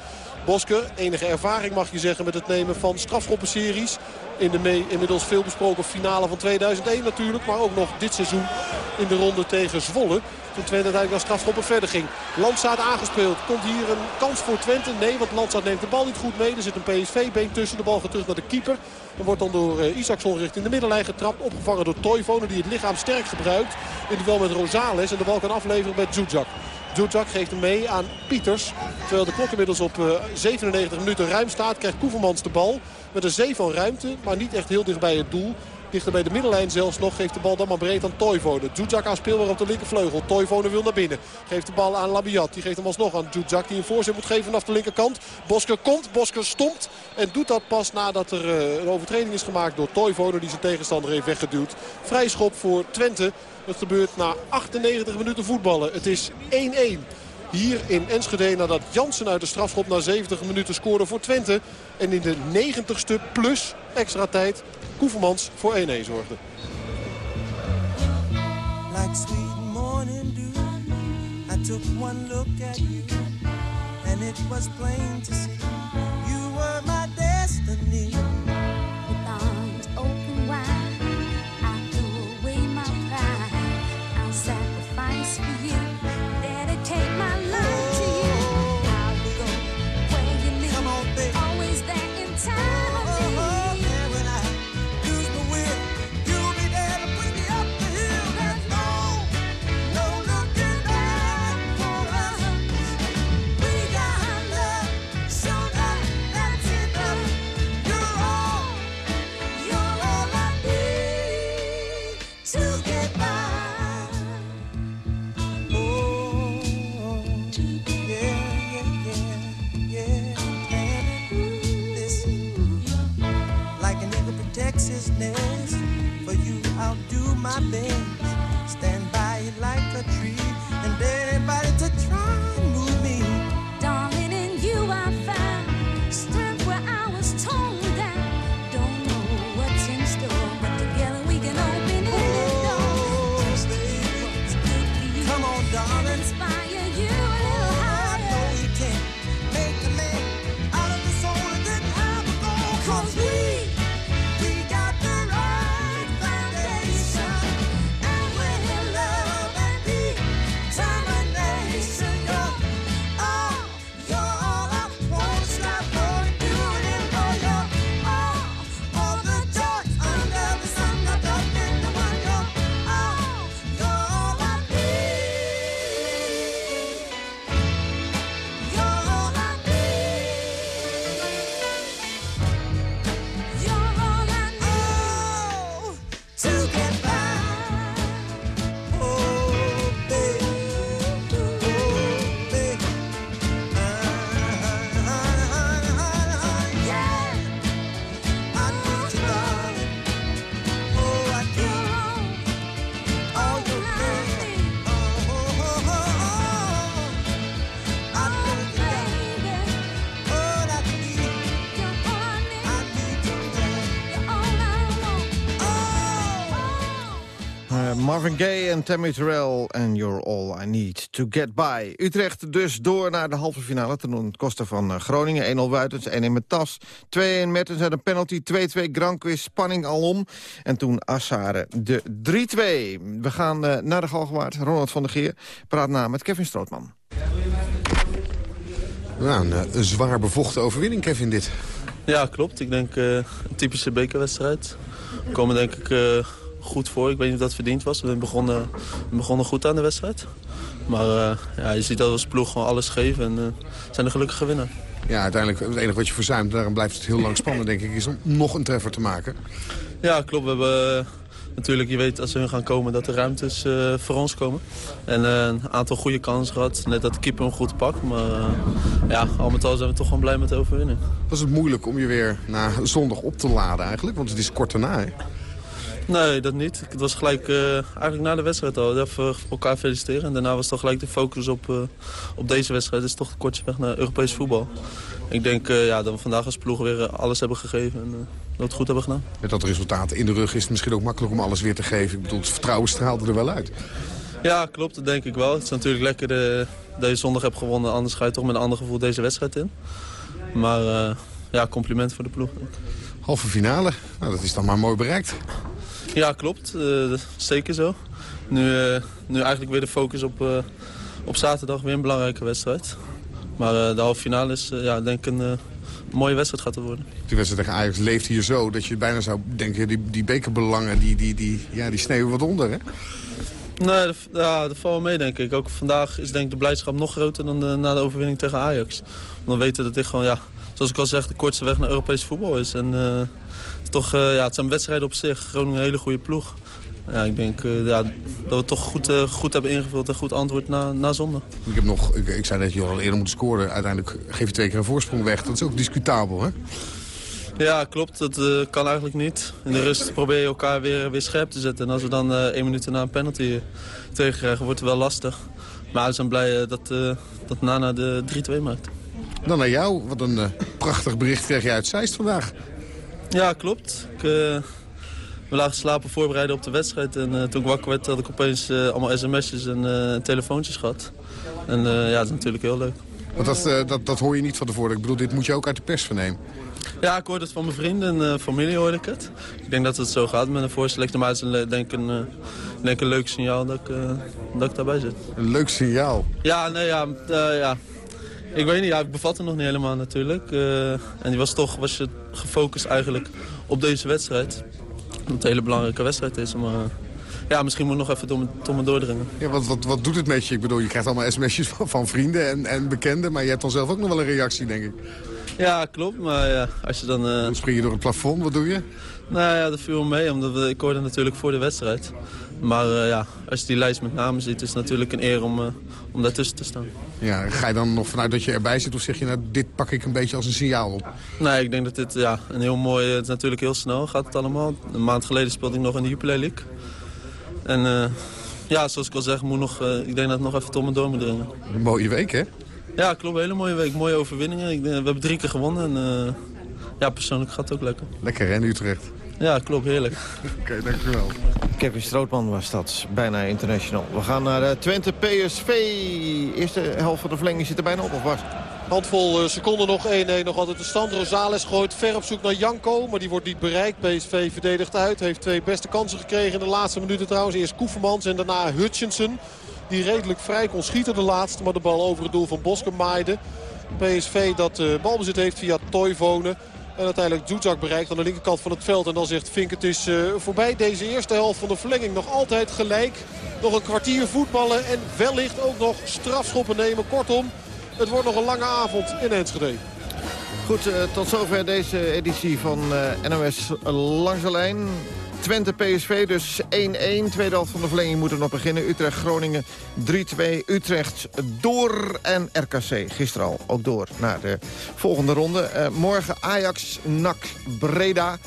Bosker, enige ervaring mag je zeggen met het nemen van strafschoppenseries. In de inmiddels veel besproken finale van 2001 natuurlijk. Maar ook nog dit seizoen in de ronde tegen Zwolle. Toen Twente uiteindelijk naar strafschoppen verder ging. Landsaat aangespeeld. Komt hier een kans voor Twente? Nee, want Landsaat neemt de bal niet goed mee. Er zit een PSV-been tussen. De bal gaat terug naar de keeper. En wordt dan door uh, Isaacson richting de middenlijn getrapt. Opgevangen door Toivonen die het lichaam sterk gebruikt. In duel met Rosales. En de bal kan afleveren met Zuzak. Zuzak geeft hem mee aan Pieters. Terwijl de klok inmiddels op uh, 97 minuten ruim staat. Krijgt Koevermans de bal. Met een zee van ruimte. Maar niet echt heel dicht bij het doel. Dichter bij de middenlijn zelfs nog. Geeft de bal dan maar breed aan Toivonen. Aan speelbaar op de linkervleugel. Toivonen wil naar binnen. Geeft de bal aan Labiat. Die geeft hem alsnog aan Zuzak. Die een voorzet moet geven vanaf de linkerkant. Bosker komt. Bosker stomt. En doet dat pas nadat er uh, een overtreding is gemaakt door Toivonen. Die zijn tegenstander heeft weggeduwd. Vrij schop voor Twente. Het gebeurt na 98 minuten voetballen. Het is 1-1 hier in Enschede nadat Jansen uit de strafschop na 70 minuten scoorde voor Twente. En in de 90ste plus extra tijd Koevermans voor 1-1 zorgde. Like sweet morning dew, I took one look at you and it was plain to see you were my destiny. madness. For you, I'll do my best. Marvin Gaye en Tammy Terrell and You're All I Need to Get By. Utrecht dus door naar de halve finale ten koste van eh, Groningen. 1-0 Wuitens, 1-1 met Tas, 2-1 Mertens en een penalty, 2-2 Granquist, spanning alom. En toen Assare de 3-2. We gaan uh, naar de Galgenwaard. Ronald van der Geer praat na met Kevin Strootman. Nou, een, een, zwaar bevochten overwinning, Kevin, dit. Ja, klopt. Ik denk uh, een typische bekerwedstrijd. We komen denk ik uh, goed voor. Ik weet niet of dat verdiend was. We begonnen, we begonnen goed aan de wedstrijd. Maar uh, ja, je ziet dat we als ploeg gewoon alles geven en zijn de gelukkige winnaar. Ja, uiteindelijk het enige wat je verzuimt, daarom blijft het heel lang spannend denk ik, is om nog een treffer te maken. Ja, klopt. We hebben natuurlijk, je weet als we gaan komen dat er ruimtes uh, voor ons komen. En uh, een aantal goede kansen gehad. Net dat de keeper hem goed pakt. Maar uh, ja, al met al zijn we toch gewoon blij met de overwinning. Was het moeilijk om je weer na zondag op te laden eigenlijk? Want het is kort daarna, hè? Nee, dat niet. Het was gelijk eigenlijk na de wedstrijd al. Even elkaar feliciteren. En daarna was toch gelijk de focus op, op deze wedstrijd. Het is toch kortje weg naar Europees voetbal. Ik denk ja, dat we vandaag als ploeg weer alles hebben gegeven. En, dat we het goed hebben gedaan. Met dat resultaat in de rug is het misschien ook makkelijk om alles weer te geven. Ik bedoel, het vertrouwen straalde er wel uit. Ja, klopt. Dat denk ik wel. Het is natuurlijk lekker de, dat je zondag hebt gewonnen. Anders ga je toch met een ander gevoel deze wedstrijd in. Maar ja, compliment voor de ploeg. Halve finale. Nou, dat is dan maar mooi bereikt. Ja, klopt. Uh, zeker zo. Nu, uh, nu eigenlijk weer de focus op, op zaterdag. Weer een belangrijke wedstrijd. Maar de halve finale is ja, denk ik een mooie wedstrijd gaat het worden. Die wedstrijd tegen Ajax leeft hier zo dat je bijna zou denken... die, die bekerbelangen die, die, die, ja, die sneeuwen wat onder, hè? Nee, dat, ja, dat valt wel mee, denk ik. Ook vandaag is denk ik de blijdschap nog groter dan de, na de overwinning tegen Ajax. Want we weten dat dit gewoon, ja, zoals ik al zeg, de kortste weg naar Europees voetbal is. En uh, toch, uh, ja, het zijn wedstrijden op zich. Groningen een hele goede ploeg. Ja, ik denk uh, ja, dat we het toch goed, goed hebben ingevuld en goed antwoord na, na zondag. Ik, heb nog, ik, ik zei dat je al eerder moet scoren. Uiteindelijk geef je twee keer een voorsprong weg. Dat is ook discutabel, hè? Ja, klopt. Dat uh, kan eigenlijk niet. In de rust probeer je elkaar weer, weer scherp te zetten. En als we dan één minuut na een penalty tegenkrijgen, wordt het wel lastig. Maar we zijn blij dat, dat Nana de 3-2 maakt. Dan naar jou. Wat een prachtig bericht kreeg je uit Zeist vandaag. Ja, klopt. Ik, we lagen slapen voorbereiden op de wedstrijd. En toen ik wakker werd had ik opeens allemaal sms'jes en telefoontjes gehad. En ja, dat is natuurlijk heel leuk. Want dat, dat, dat hoor je niet van tevoren. Ik bedoel, dit moet je ook uit de pers vernemen. Ja, ik hoorde het van mijn vrienden en familie hoorde ik het. Ik denk dat het zo gaat met een voorselectie. Maar het is een, denk een, denk een leuk signaal dat ik, dat ik daarbij zit. Een leuk signaal? Ja, nee, ja, ja. Ik weet niet, ja, ik bevat het nog niet helemaal natuurlijk. en die was toch was je gefocust eigenlijk op deze wedstrijd. Omdat het een hele belangrijke wedstrijd is. Maar ja, misschien moet ik nog even door me, door me doordringen. Ja, wat, wat, wat doet het met je? Ik bedoel, je krijgt allemaal sms'jes van, van vrienden en, en bekenden. Maar je hebt dan zelf ook nog wel een reactie, denk ik. Ja, klopt. Maar ja, als je dan... Uh... Dan spring je door het plafond, wat doe je? Nou ja, dat viel me mee, omdat we, ik hoorde natuurlijk voor de wedstrijd. Maar ja, als je die lijst met namen ziet, is het natuurlijk een eer om, om daartussen te staan. Ja, ga je dan nog vanuit dat je erbij zit of zeg je, nou, dit pak ik een beetje als een signaal op? Nee, ik denk dat dit ja, een heel mooi, het is natuurlijk heel snel gaat het allemaal. Een maand geleden speelde ik nog in de Jupiler League. En uh, ja, zoals ik al zeg, moet nog, ik denk dat het nog even tot me door moet dringen. Een mooie week, hè? Ja, klopt. Een hele mooie week. Mooie overwinningen. Ik, we hebben drie keer gewonnen. En uh, ja, persoonlijk gaat het ook lekker. Lekker hè, Utrecht? Ja, klopt. Heerlijk. Oké, okay, dankjewel. Kevin Strootman was dat. Bijna international. We gaan naar uh, Twente PSV. Eerste helft van de verlenging zit er bijna op, of wat? Handvol seconden nog 1-1. Nog altijd de stand. Rosales gooit ver op zoek naar Janko. Maar die wordt niet bereikt. PSV verdedigt uit. Heeft twee beste kansen gekregen in de laatste minuten trouwens. Eerst Koevermans en daarna Hutchinson. Die redelijk vrij kon schieten de laatste. Maar de bal over het doel van Bosker maaide. PSV dat uh, balbezit heeft via Toivonen. En uiteindelijk Zuzak bereikt aan de linkerkant van het veld. En dan zegt Fink het is uh, voorbij deze eerste helft van de verlenging. Nog altijd gelijk. Nog een kwartier voetballen. En wellicht ook nog strafschoppen nemen. Kortom, het wordt nog een lange avond in Enschede. Goed, uh, tot zover deze editie van NOS Langs de Lijn. Twente PSV dus 1-1. Tweede helft van de verlenging moet er nog beginnen. Utrecht-Groningen 3-2. Utrecht door en RKC gisteren al ook door naar de volgende ronde. Uh, morgen Ajax-NAC Breda.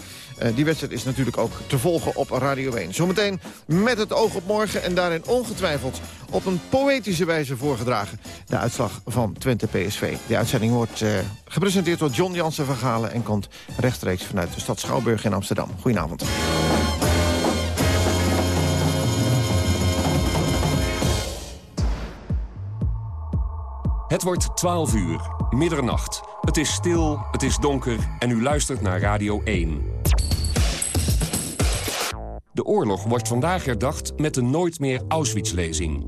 Uh, die wedstrijd is natuurlijk ook te volgen op Radio 1. Zometeen met het oog op morgen en daarin ongetwijfeld op een poëtische wijze voorgedragen. De uitslag van Twente PSV. De uitzending wordt uh, gepresenteerd door John Jansen van Galen... en komt rechtstreeks vanuit de stad Schouwburg in Amsterdam. Goedenavond. Het wordt 12 uur, middernacht. Het is stil, het is donker en u luistert naar Radio 1. De oorlog wordt vandaag herdacht met de Nooit meer Auschwitz-lezing.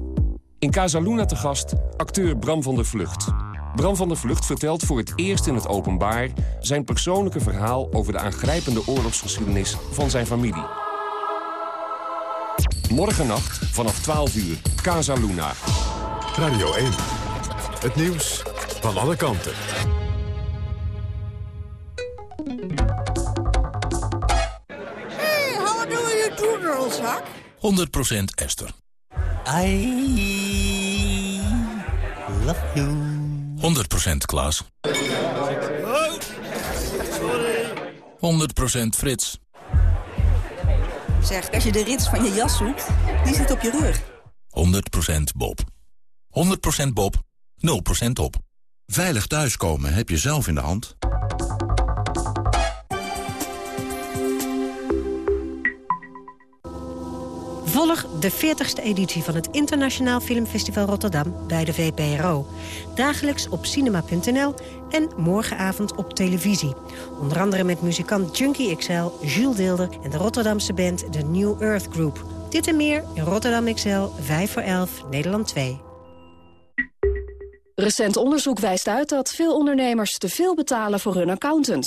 In Casaluna te gast acteur Bram van der Vlucht. Bram van der Vlucht vertelt voor het eerst in het openbaar... zijn persoonlijke verhaal over de aangrijpende oorlogsgeschiedenis van zijn familie. Morgennacht vanaf 12 uur, Casa Luna. Radio 1. Het nieuws van alle kanten. Hey, how do you do, girls, huh? 100% Esther. I love you. 100% Klaas. Oh, sorry. 100% Frits. Zeg, als je de rits van je jas zoekt, die zit op je rug. 100% Bob. 100% Bob, 0% op. Veilig thuiskomen heb je zelf in de hand. Volg de 40ste editie van het Internationaal Filmfestival Rotterdam bij de VPRO. Dagelijks op cinema.nl en morgenavond op televisie. Onder andere met muzikant Junkie XL, Jules Deelder en de Rotterdamse band The New Earth Group. Dit en meer in Rotterdam XL, 5 voor 11, Nederland 2. Recent onderzoek wijst uit dat veel ondernemers te veel betalen voor hun accountant.